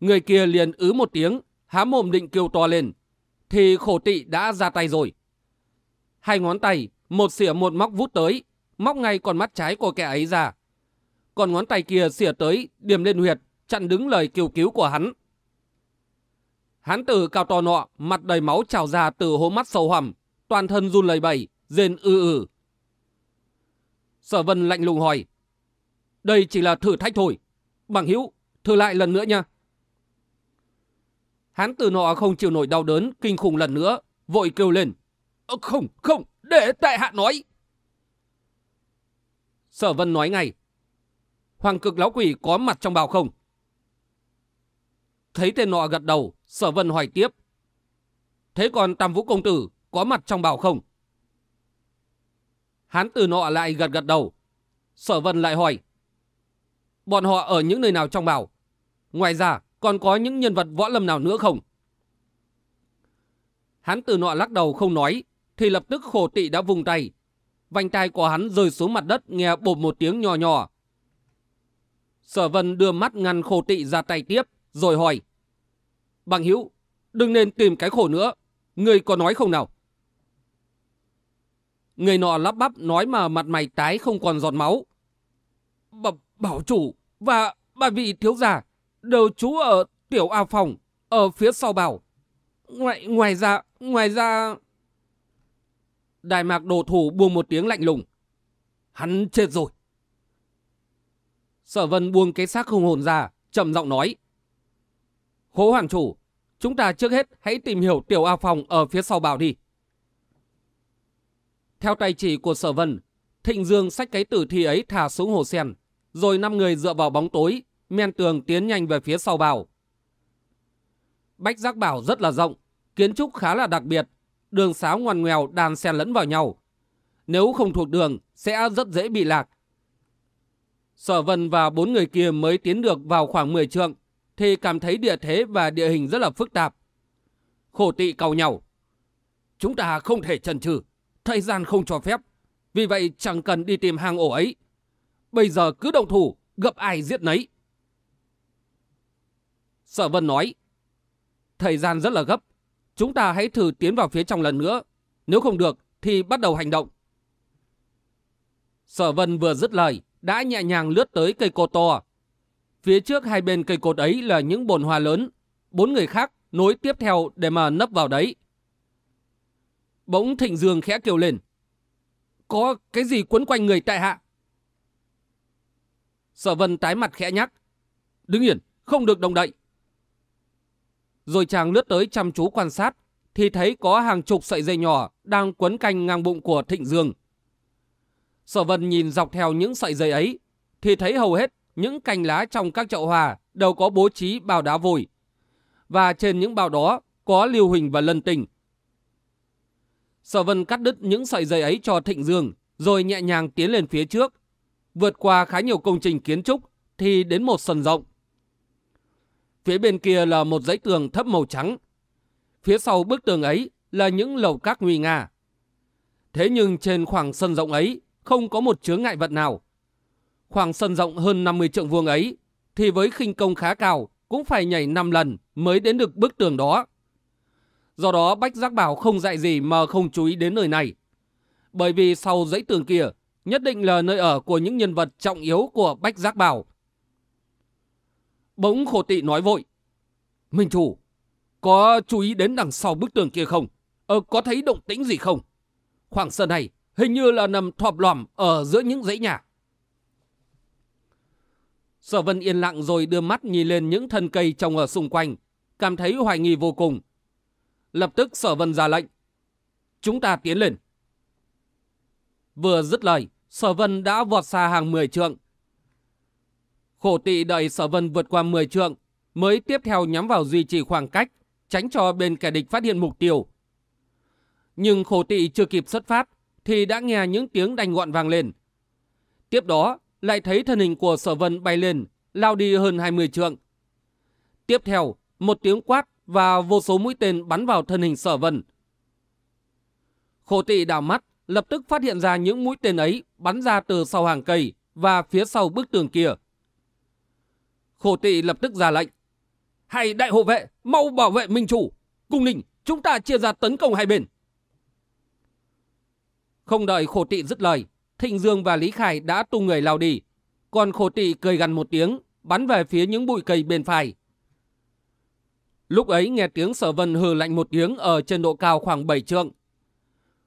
Người kia liền ứ một tiếng, há mồm định kêu to lên. Thì khổ tị đã ra tay rồi. Hai ngón tay, một xỉa một móc vút tới, móc ngay con mắt trái của kẻ ấy ra. Còn ngón tay kia xỉa tới, điểm lên huyệt, chặn đứng lời kêu cứu của hắn. Hắn tử cao to nọ, mặt đầy máu trào ra từ hố mắt sâu hầm, toàn thân run lầy bẩy, rên ư ư. Sở vân lạnh lùng hỏi, đây chỉ là thử thách thôi, bằng hữu thử lại lần nữa nha. Hán tử nọ không chịu nổi đau đớn, kinh khủng lần nữa, vội kêu lên. Ờ, không, không, để tại hạ nói. Sở vân nói ngay. Hoàng cực lão quỷ có mặt trong bào không? Thấy tên nọ gật đầu, sở vân hỏi tiếp. Thế còn Tam Vũ Công Tử có mặt trong bào không? Hán từ nọ lại gật gật đầu. Sở vân lại hỏi. Bọn họ ở những nơi nào trong bảo? Ngoài ra, còn có những nhân vật võ lâm nào nữa không? Hắn từ nọ lắc đầu không nói, thì lập tức khổ tị đã vùng tay. Vành tay của hắn rơi xuống mặt đất nghe bột một tiếng nhỏ nhỏ. Sở vân đưa mắt ngăn khổ tị ra tay tiếp, rồi hỏi. Bằng hữu, đừng nên tìm cái khổ nữa. Người có nói không nào? Người nọ lắp bắp nói mà mặt mày tái không còn giọt máu. B bảo chủ và bà vị thiếu gia đều trú ở tiểu ao phòng ở phía sau bảo. Ngoài, ngoài ra, ngoài ra... Đại mạc đồ thủ buông một tiếng lạnh lùng. Hắn chết rồi. Sở vân buông cái xác không hồn ra, trầm giọng nói. Hố hoàng chủ, chúng ta trước hết hãy tìm hiểu tiểu A Phòng ở phía sau bảo đi. Theo tay chỉ của sở vân, Thịnh Dương xách cái tử thi ấy thả xuống hồ sen, rồi năm người dựa vào bóng tối, men tường tiến nhanh về phía sau bảo. Bách giác bảo rất là rộng, kiến trúc khá là đặc biệt, đường xáo ngoằn ngoèo đàn xen lẫn vào nhau. Nếu không thuộc đường, sẽ rất dễ bị lạc. Sở Vân và bốn người kia mới tiến được vào khoảng 10 trượng, thì cảm thấy địa thế và địa hình rất là phức tạp. Khổ tị cầu nhau. Chúng ta không thể chần chừ, thời gian không cho phép, vì vậy chẳng cần đi tìm hang ổ ấy. Bây giờ cứ động thủ, gặp ai giết nấy. Sở Vân nói, thời gian rất là gấp, chúng ta hãy thử tiến vào phía trong lần nữa. Nếu không được thì bắt đầu hành động. Sở Vân vừa dứt lời, đã nhẹ nhàng lướt tới cây cột to. Phía trước hai bên cây cột ấy là những bồn hoa lớn, bốn người khác nối tiếp theo để mà nấp vào đấy. Bỗng Thịnh Dương khẽ kêu lên. Có cái gì quấn quanh người tại hạ? Sở Vân tái mặt khẽ nhắc. Đứng yên, không được đồng đậy. Rồi chàng lướt tới chăm chú quan sát, thì thấy có hàng chục sợi dây nhỏ đang quấn canh ngang bụng của Thịnh Dương. Sở Vân nhìn dọc theo những sợi dây ấy, thì thấy hầu hết những cành lá trong các chậu hòa đều có bố trí bao đá vôi. Và trên những bao đó có liêu hình và lân tình. Sở Vân cắt đứt những sợi dây ấy cho Thịnh Dương, rồi nhẹ nhàng tiến lên phía trước, vượt qua khá nhiều công trình kiến trúc thì đến một sân rộng. Phía bên kia là một dãy tường thấp màu trắng. Phía sau bức tường ấy là những lầu các nguy nga. Thế nhưng trên khoảng sân rộng ấy không có một chướng ngại vật nào. Khoảng sân rộng hơn 50 trượng vuông ấy thì với khinh công khá cao cũng phải nhảy 5 lần mới đến được bức tường đó. Do đó Bách Giác Bảo không dạy gì mà không chú ý đến nơi này. Bởi vì sau dãy tường kia nhất định là nơi ở của những nhân vật trọng yếu của Bách Giác Bảo. Bỗng khổ tị nói vội. Minh chủ, có chú ý đến đằng sau bức tường kia không? Ờ, có thấy động tĩnh gì không? Khoảng sân này hình như là nằm thọp lòm ở giữa những dãy nhà. Sở vân yên lặng rồi đưa mắt nhìn lên những thân cây trồng ở xung quanh, cảm thấy hoài nghi vô cùng. Lập tức sở vân ra lệnh. Chúng ta tiến lên. Vừa dứt lời, sở vân đã vọt xa hàng 10 trượng. Khổ tị đợi sở vân vượt qua 10 trượng, mới tiếp theo nhắm vào duy trì khoảng cách, tránh cho bên kẻ địch phát hiện mục tiêu. Nhưng khổ tị chưa kịp xuất phát, thì đã nghe những tiếng đành ngọn vang lên. Tiếp đó, lại thấy thân hình của sở vân bay lên, lao đi hơn 20 trượng. Tiếp theo, một tiếng quát và vô số mũi tên bắn vào thân hình sở vân. Khổ tị đảo mắt, lập tức phát hiện ra những mũi tên ấy bắn ra từ sau hàng cây và phía sau bức tường kia. Khổ tị lập tức ra lệnh. Hay đại hộ vệ, mau bảo vệ minh chủ. Cung ninh, chúng ta chia ra tấn công hai bên. Không đợi khổ tị dứt lời, Thịnh Dương và Lý Khải đã tung người lao đi. Còn khổ tị cười gần một tiếng, bắn về phía những bụi cây bên phải. Lúc ấy nghe tiếng sở vân hừ lạnh một tiếng ở trên độ cao khoảng 7 trượng.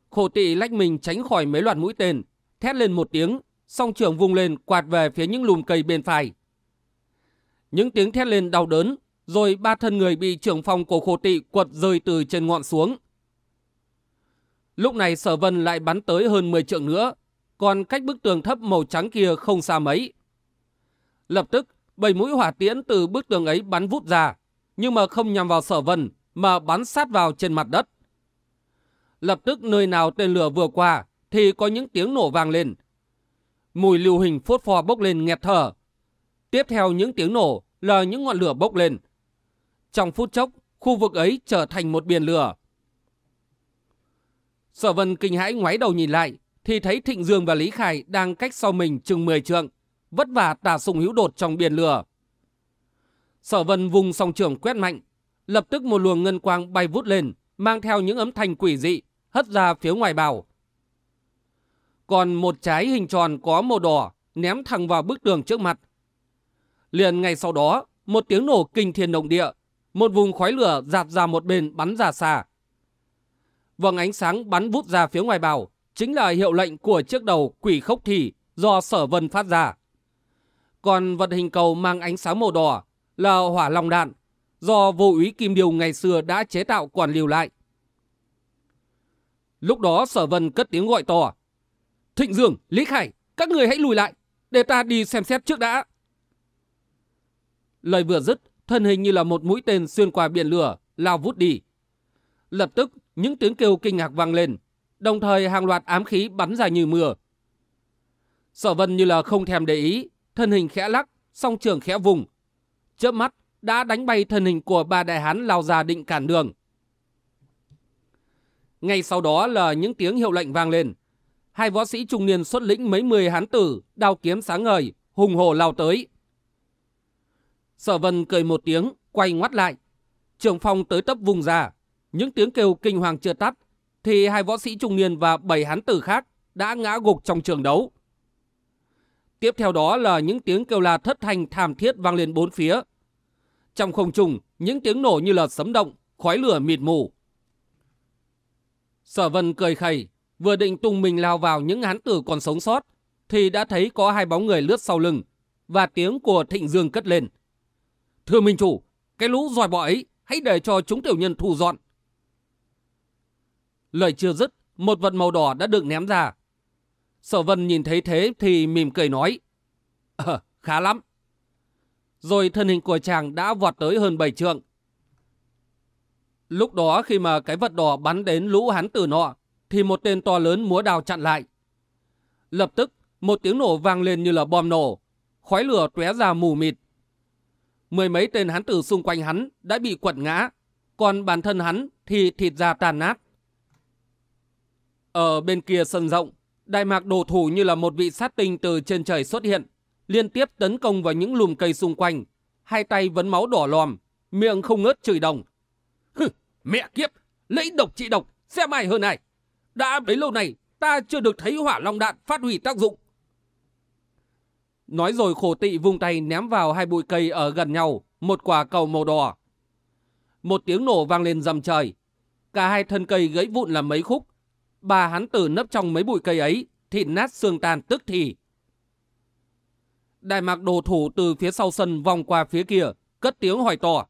Khổ tị lách mình tránh khỏi mấy loạt mũi tên, thét lên một tiếng, song trường vung lên quạt về phía những lùm cây bên phải. Những tiếng thét lên đau đớn, rồi ba thân người bị trưởng phòng của khổ tị quật rơi từ trên ngọn xuống. Lúc này sở vân lại bắn tới hơn 10 trượng nữa, còn cách bức tường thấp màu trắng kia không xa mấy. Lập tức, bảy mũi hỏa tiễn từ bức tường ấy bắn vút ra, nhưng mà không nhằm vào sở vân, mà bắn sát vào trên mặt đất. Lập tức nơi nào tên lửa vừa qua, thì có những tiếng nổ vang lên. Mùi lưu hình phốt phò bốc lên nghẹt thở. Tiếp theo những tiếng nổ là những ngọn lửa bốc lên. Trong phút chốc, khu vực ấy trở thành một biển lửa. Sở vân kinh hãi ngoái đầu nhìn lại, thì thấy Thịnh Dương và Lý Khải đang cách sau mình chừng 10 trượng, vất vả tả sùng hữu đột trong biển lửa. Sở vân vùng song trường quét mạnh, lập tức một luồng ngân quang bay vút lên, mang theo những ấm thanh quỷ dị, hất ra phía ngoài bào. Còn một trái hình tròn có màu đỏ ném thẳng vào bức tường trước mặt. Liền ngay sau đó, một tiếng nổ kinh thiên động địa, một vùng khói lửa giạt ra một bên bắn ra xa. Vầng ánh sáng bắn vút ra phía ngoài bào, chính là hiệu lệnh của chiếc đầu quỷ khốc thì do sở vân phát ra. Còn vật hình cầu mang ánh sáng màu đỏ là hỏa long đạn do vô úy Kim Điều ngày xưa đã chế tạo còn lưu lại. Lúc đó sở vân cất tiếng gọi to. Thịnh Dương, Lý Khải, các người hãy lùi lại, để ta đi xem xét trước đã. Lời vừa dứt, thân hình như là một mũi tên xuyên qua biển lửa, lao vút đi. Lập tức, những tiếng kêu kinh ngạc vang lên, đồng thời hàng loạt ám khí bắn ra như mưa. Sở vân như là không thèm để ý, thân hình khẽ lắc, song trường khẽ vùng. Chớp mắt, đã đánh bay thân hình của ba đại hán lao ra định cản đường. Ngay sau đó là những tiếng hiệu lệnh vang lên. Hai võ sĩ trung niên xuất lĩnh mấy mươi hán tử, đao kiếm sáng ngời, hùng hồ lao tới. Sở vân cười một tiếng, quay ngoắt lại. Trường phong tới tấp vùng ra. Những tiếng kêu kinh hoàng chưa tắt, thì hai võ sĩ trung niên và bảy hán tử khác đã ngã gục trong trường đấu. Tiếp theo đó là những tiếng kêu la thất thanh thảm thiết vang lên bốn phía. Trong không trung, những tiếng nổ như là sấm động, khói lửa mịt mù. Sở vân cười khẩy, vừa định tung mình lao vào những hán tử còn sống sót, thì đã thấy có hai bóng người lướt sau lưng, và tiếng của Thịnh Dương cất lên. Thưa Minh Chủ, cái lũ dòi bọ ấy, hãy để cho chúng tiểu nhân thu dọn. Lời chưa dứt, một vật màu đỏ đã được ném ra. Sở Vân nhìn thấy thế thì mỉm cười nói. Ờ, khá lắm. Rồi thân hình của chàng đã vọt tới hơn bảy trượng. Lúc đó khi mà cái vật đỏ bắn đến lũ hắn tử nọ, thì một tên to lớn múa đào chặn lại. Lập tức, một tiếng nổ vang lên như là bom nổ, khói lửa tóe ra mù mịt. Mười mấy tên hắn tử xung quanh hắn đã bị quật ngã, còn bản thân hắn thì thịt da tàn nát. Ở bên kia sân rộng, Đại mạc đồ thủ như là một vị sát tinh từ trên trời xuất hiện, liên tiếp tấn công vào những lùm cây xung quanh, hai tay vấn máu đỏ lòm, miệng không ngớt chửi đồng. Hừ, mẹ kiếp, lấy độc trị độc, xe mày hơn này. Đã bấy lâu này, ta chưa được thấy hỏa long đạn phát huy tác dụng. Nói rồi khổ tị vung tay ném vào hai bụi cây ở gần nhau, một quả cầu màu đỏ. Một tiếng nổ vang lên dầm trời. Cả hai thân cây gãy vụn làm mấy khúc, Bà hắn tử nấp trong mấy bụi cây ấy, thịt nát xương tan tức thì. Đại mạc đồ thủ từ phía sau sân vòng qua phía kia, cất tiếng hỏi to.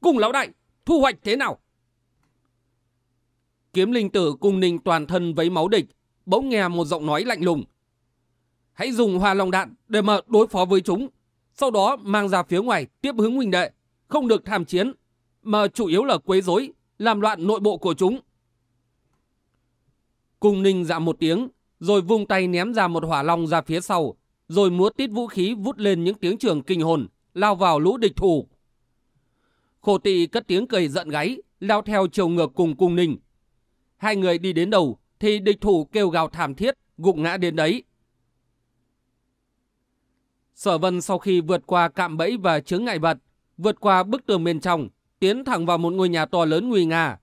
Cùng lão đại, thu hoạch thế nào? Kiếm linh tử cung ninh toàn thân vấy máu địch, bỗng nghe một giọng nói lạnh lùng. Hãy dùng hoa long đạn để mà đối phó với chúng. Sau đó mang ra phía ngoài tiếp hướng huynh đệ. Không được tham chiến, mà chủ yếu là quấy rối, làm loạn nội bộ của chúng. Cung ninh dạ một tiếng, rồi vung tay ném ra một hỏa long ra phía sau, rồi múa tít vũ khí vút lên những tiếng trường kinh hồn, lao vào lũ địch thủ. Khổ tị cất tiếng cười giận gáy, lao theo chiều ngược cùng cung ninh. Hai người đi đến đầu, thì địch thủ kêu gào thảm thiết, gục ngã đến đấy. Sở vân sau khi vượt qua cạm bẫy và chướng ngại vật, vượt qua bức tường bên trong, tiến thẳng vào một ngôi nhà to lớn nguy nga.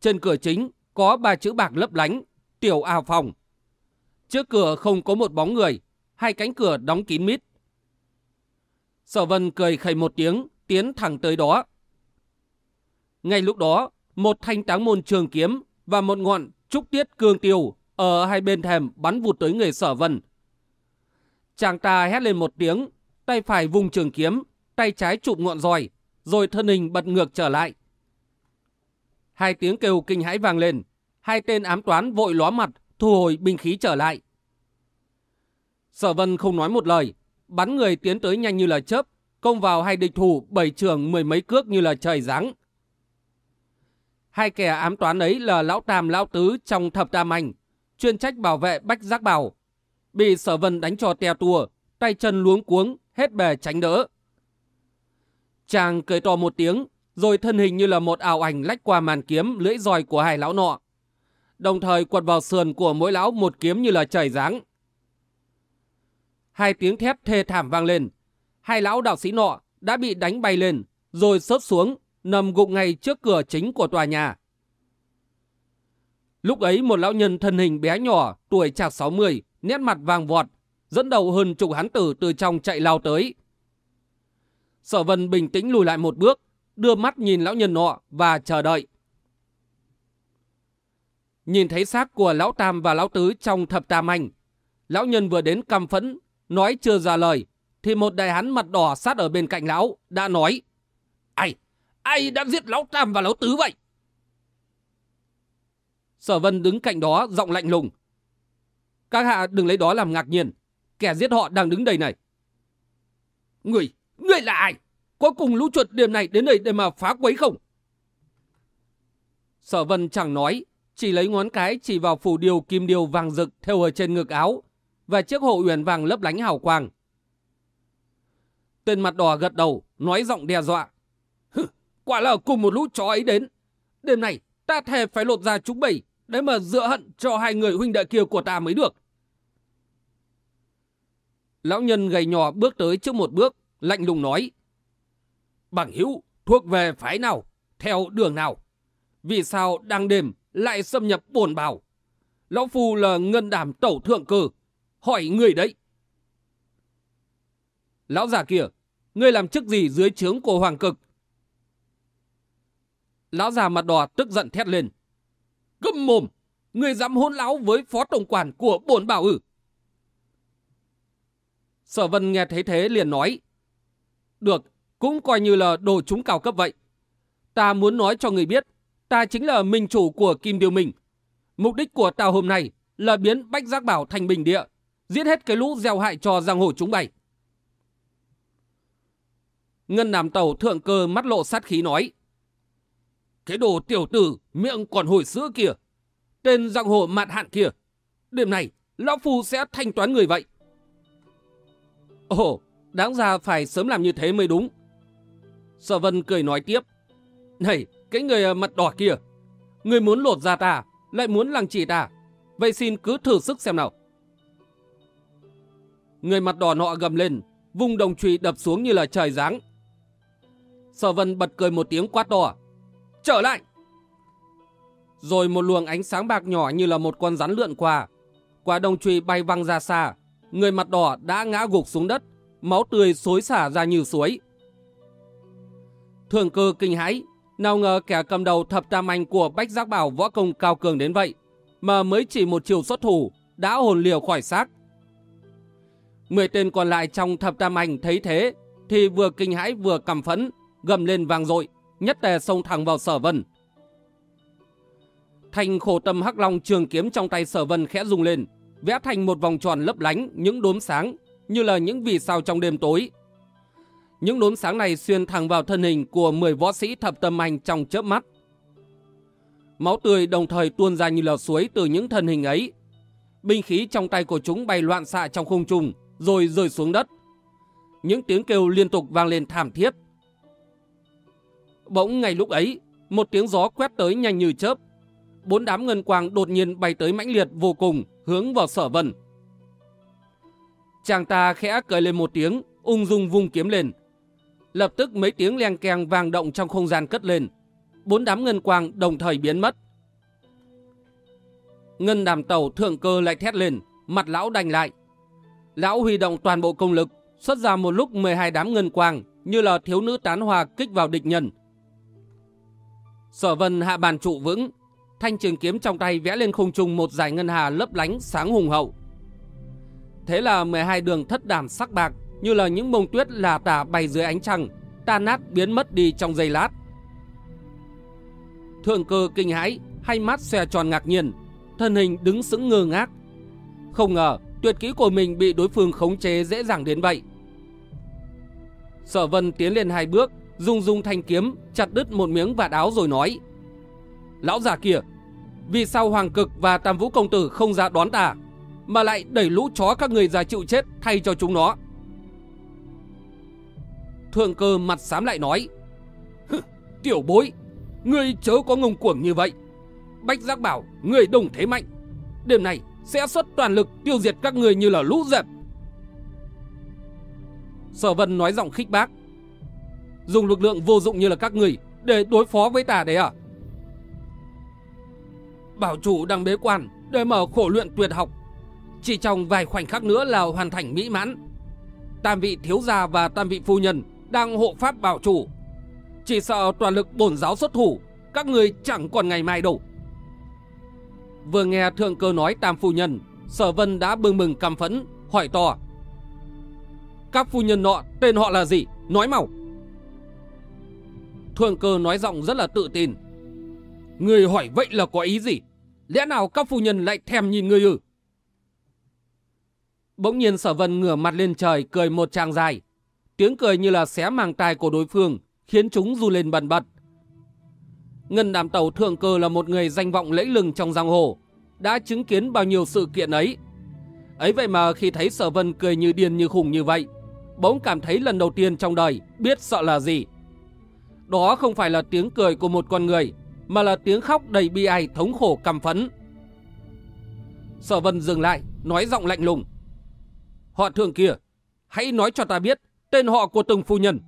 Trên cửa chính có ba chữ bạc lấp lánh, tiểu ảo phòng. Trước cửa không có một bóng người, hai cánh cửa đóng kín mít. Sở vân cười khẩy một tiếng, tiến thẳng tới đó. Ngay lúc đó, một thanh táng môn trường kiếm và một ngọn trúc tiết cương tiêu ở hai bên thềm bắn vụt tới người sở vân. Chàng ta hét lên một tiếng, tay phải vùng trường kiếm, tay trái chụp ngọn roi, rồi thân hình bật ngược trở lại. Hai tiếng kêu kinh hãi vang lên, hai tên ám toán vội ló mặt, thu hồi binh khí trở lại. Sở vân không nói một lời, bắn người tiến tới nhanh như là chớp, công vào hai địch thủ bảy trường mười mấy cước như là trời giáng. Hai kẻ ám toán ấy là lão tam lão tứ trong thập tam anh, chuyên trách bảo vệ bách giác bảo. Bị sở vân đánh cho teo tua, tay chân luống cuống, hết bề tránh đỡ. Chàng cười to một tiếng, rồi thân hình như là một ảo ảnh lách qua màn kiếm lưỡi roi của hai lão nọ đồng thời quật vào sườn của mỗi lão một kiếm như là trời giáng. Hai tiếng thép thê thảm vang lên, hai lão đạo sĩ nọ đã bị đánh bay lên, rồi sớp xuống, nằm gục ngay trước cửa chính của tòa nhà. Lúc ấy một lão nhân thân hình bé nhỏ, tuổi chạc 60, nét mặt vàng vọt, dẫn đầu hơn chục hán tử từ trong chạy lao tới. Sở vân bình tĩnh lùi lại một bước, đưa mắt nhìn lão nhân nọ và chờ đợi. Nhìn thấy xác của lão Tam và lão Tứ trong thập tam anh, Lão nhân vừa đến căm phẫn, nói chưa ra lời, thì một đại hán mặt đỏ sát ở bên cạnh lão đã nói Ai, ai đã giết lão Tam và lão Tứ vậy? Sở Vân đứng cạnh đó giọng lạnh lùng. Các hạ đừng lấy đó làm ngạc nhiên, kẻ giết họ đang đứng đây này. Người, người là ai? Có cùng lũ chuột đêm này đến đây để mà phá quấy không? Sở Vân chẳng nói, chỉ lấy ngón cái chỉ vào phủ điều kim điều vàng rực theo ở trên ngực áo và chiếc hộ uyển vàng lấp lánh hào quang. Tên mặt đỏ gật đầu, nói giọng đe dọa. Quả là cùng một lũ chó ấy đến. Đêm này, ta thề phải lột ra chúng bảy để mà dựa hận cho hai người huynh đệ kia của ta mới được. Lão nhân gầy nhỏ bước tới trước một bước, lạnh lùng nói. Bằng hữu thuộc về phái nào, theo đường nào? Vì sao đang đêm lại xâm nhập bồn bào? Lão Phu là ngân đảm tẩu thượng cơ. Hỏi người đấy. Lão già kia, ngươi làm chức gì dưới trướng của Hoàng Cực? Lão già mặt đỏ tức giận thét lên. Câm mồm, ngươi dám hôn lão với phó tổng quản của bổn bảo ử. Sở vân nghe thấy thế liền nói. Được, cũng coi như là đồ chúng cao cấp vậy. Ta muốn nói cho người biết, ta chính là minh chủ của Kim Điều Minh. Mục đích của ta hôm nay là biến Bách Giác Bảo thành bình địa, giết hết cái lũ gieo hại cho giang hồ chúng bay. Ngân làm Tàu thượng cơ mắt lộ sát khí nói. Cái đồ tiểu tử miệng còn hồi sữa kìa. Tên giang hồ mạn hạn kìa, Đêm này, Lão Phu sẽ thanh toán người vậy. Ồ, đáng ra phải sớm làm như thế mới đúng. Sở Vân cười nói tiếp. Này, cái người à, mặt đỏ kia. Người muốn lột ra ta, lại muốn lăng trì ta. Vậy xin cứ thử sức xem nào. Người mặt đỏ nọ gầm lên, vùng đồng trùy đập xuống như là trời giáng. Sở Vân bật cười một tiếng quát to. Trở lại! Rồi một luồng ánh sáng bạc nhỏ như là một con rắn lượn qua. Quả đồng trùy bay văng ra xa. Người mặt đỏ đã ngã gục xuống đất. Máu tươi xối xả ra như suối. Thường cơ kinh hãi. Nào ngờ kẻ cầm đầu thập tam anh của Bách Giác Bảo võ công cao cường đến vậy. Mà mới chỉ một chiều xuất thủ. Đã hồn liều khỏi xác. Mười tên còn lại trong thập tam anh thấy thế. Thì vừa kinh hãi vừa cầm phẫn. Gầm lên vang dội nhất tề xông thẳng vào sở vân. Thành khổ tâm hắc long trường kiếm trong tay sở vân khẽ rung lên, vẽ thành một vòng tròn lấp lánh những đốm sáng như là những vì sao trong đêm tối. Những đốm sáng này xuyên thẳng vào thân hình của 10 võ sĩ thập tâm anh trong chớp mắt. Máu tươi đồng thời tuôn ra như là suối từ những thân hình ấy. Binh khí trong tay của chúng bay loạn xạ trong không trung, rồi rơi xuống đất. Những tiếng kêu liên tục vang lên thảm thiết, Bỗng ngay lúc ấy, một tiếng gió quét tới nhanh như chớp. Bốn đám ngân quang đột nhiên bay tới mãnh liệt vô cùng, hướng vào sở vân. Chàng ta khẽ cười lên một tiếng, ung dung vung kiếm lên. Lập tức mấy tiếng len keng vang động trong không gian cất lên. Bốn đám ngân quang đồng thời biến mất. Ngân đàm tàu thượng cơ lại thét lên, mặt lão đành lại. Lão huy động toàn bộ công lực, xuất ra một lúc 12 đám ngân quang, như là thiếu nữ tán hoa kích vào địch nhân, Sở vân hạ bàn trụ vững, thanh trường kiếm trong tay vẽ lên không trung một dải ngân hà lấp lánh sáng hùng hậu. Thế là 12 đường thất đàm sắc bạc như là những bông tuyết là tả bay dưới ánh trăng, tan nát biến mất đi trong giây lát. Thượng cơ kinh hãi, hay mắt xòe tròn ngạc nhiên, thân hình đứng sững ngơ ngác. Không ngờ tuyệt kỹ của mình bị đối phương khống chế dễ dàng đến vậy. Sở vân tiến lên hai bước, Dung dung thanh kiếm chặt đứt một miếng vạt áo rồi nói Lão già kia Vì sao Hoàng Cực và Tam Vũ Công Tử không ra đón ta Mà lại đẩy lũ chó các người già chịu chết thay cho chúng nó? Thượng cơ mặt xám lại nói Tiểu bối Ngươi chớ có ngông cuồng như vậy. Bách giác bảo Người đồng thế mạnh. Đêm này sẽ xuất toàn lực tiêu diệt các người như là lũ dẹp Sở Vân nói giọng khích bác dùng lực lượng vô dụng như là các người để đối phó với ta đấy à? Bảo chủ đang bế quan để mở khổ luyện tuyệt học. Chỉ trong vài khoảnh khắc nữa là hoàn thành mỹ mãn. Tam vị thiếu gia và tam vị phu nhân đang hộ pháp bảo chủ. Chỉ sợ toàn lực bổn giáo xuất thủ, các người chẳng còn ngày mai đâu. Vừa nghe thượng cơ nói tam phu nhân, Sở Vân đã bừng bừng căm phẫn, hỏi to. Các phu nhân nọ, tên họ là gì? Nói mau. Thượng cơ nói giọng rất là tự tin. Người hỏi vậy là có ý gì? Lẽ nào các phu nhân lại thèm nhìn người ư? Bỗng nhiên sở vân ngửa mặt lên trời cười một tràng dài. Tiếng cười như là xé màng tai của đối phương, khiến chúng du lên bần bật. Ngân đàm Tẩu thượng cơ là một người danh vọng lẫy lừng trong giang hồ, đã chứng kiến bao nhiêu sự kiện ấy. Ấy vậy mà khi thấy sở vân cười như điên như khủng như vậy, bỗng cảm thấy lần đầu tiên trong đời biết sợ là gì. Đó không phải là tiếng cười của một con người, mà là tiếng khóc đầy bi ai thống khổ căm phẫn. Sở vân dừng lại, nói giọng lạnh lùng. Họ thượng kia, hãy nói cho ta biết tên họ của từng phu nhân.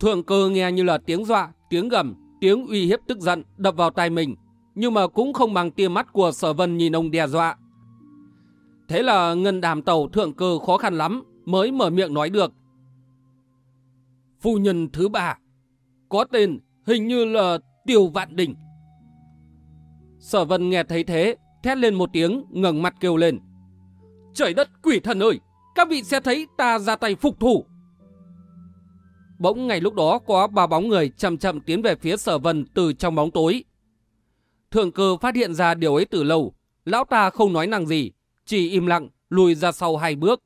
Thượng cơ nghe như là tiếng dọa, tiếng gầm, tiếng uy hiếp tức giận đập vào tai mình, nhưng mà cũng không bằng tia mắt của sở vân nhìn ông đe dọa. Thế là ngân đàm tàu thượng cơ khó khăn lắm mới mở miệng nói được. Phu nhân thứ ba, có tên hình như là Tiêu Vạn Đình. Sở vân nghe thấy thế, thét lên một tiếng, ngẩng mặt kêu lên. Trời đất quỷ thần ơi, các vị sẽ thấy ta ra tay phục thủ. Bỗng ngày lúc đó có ba bóng người chậm chậm tiến về phía sở vân từ trong bóng tối. Thượng cơ phát hiện ra điều ấy từ lâu, lão ta không nói năng gì, chỉ im lặng lùi ra sau hai bước.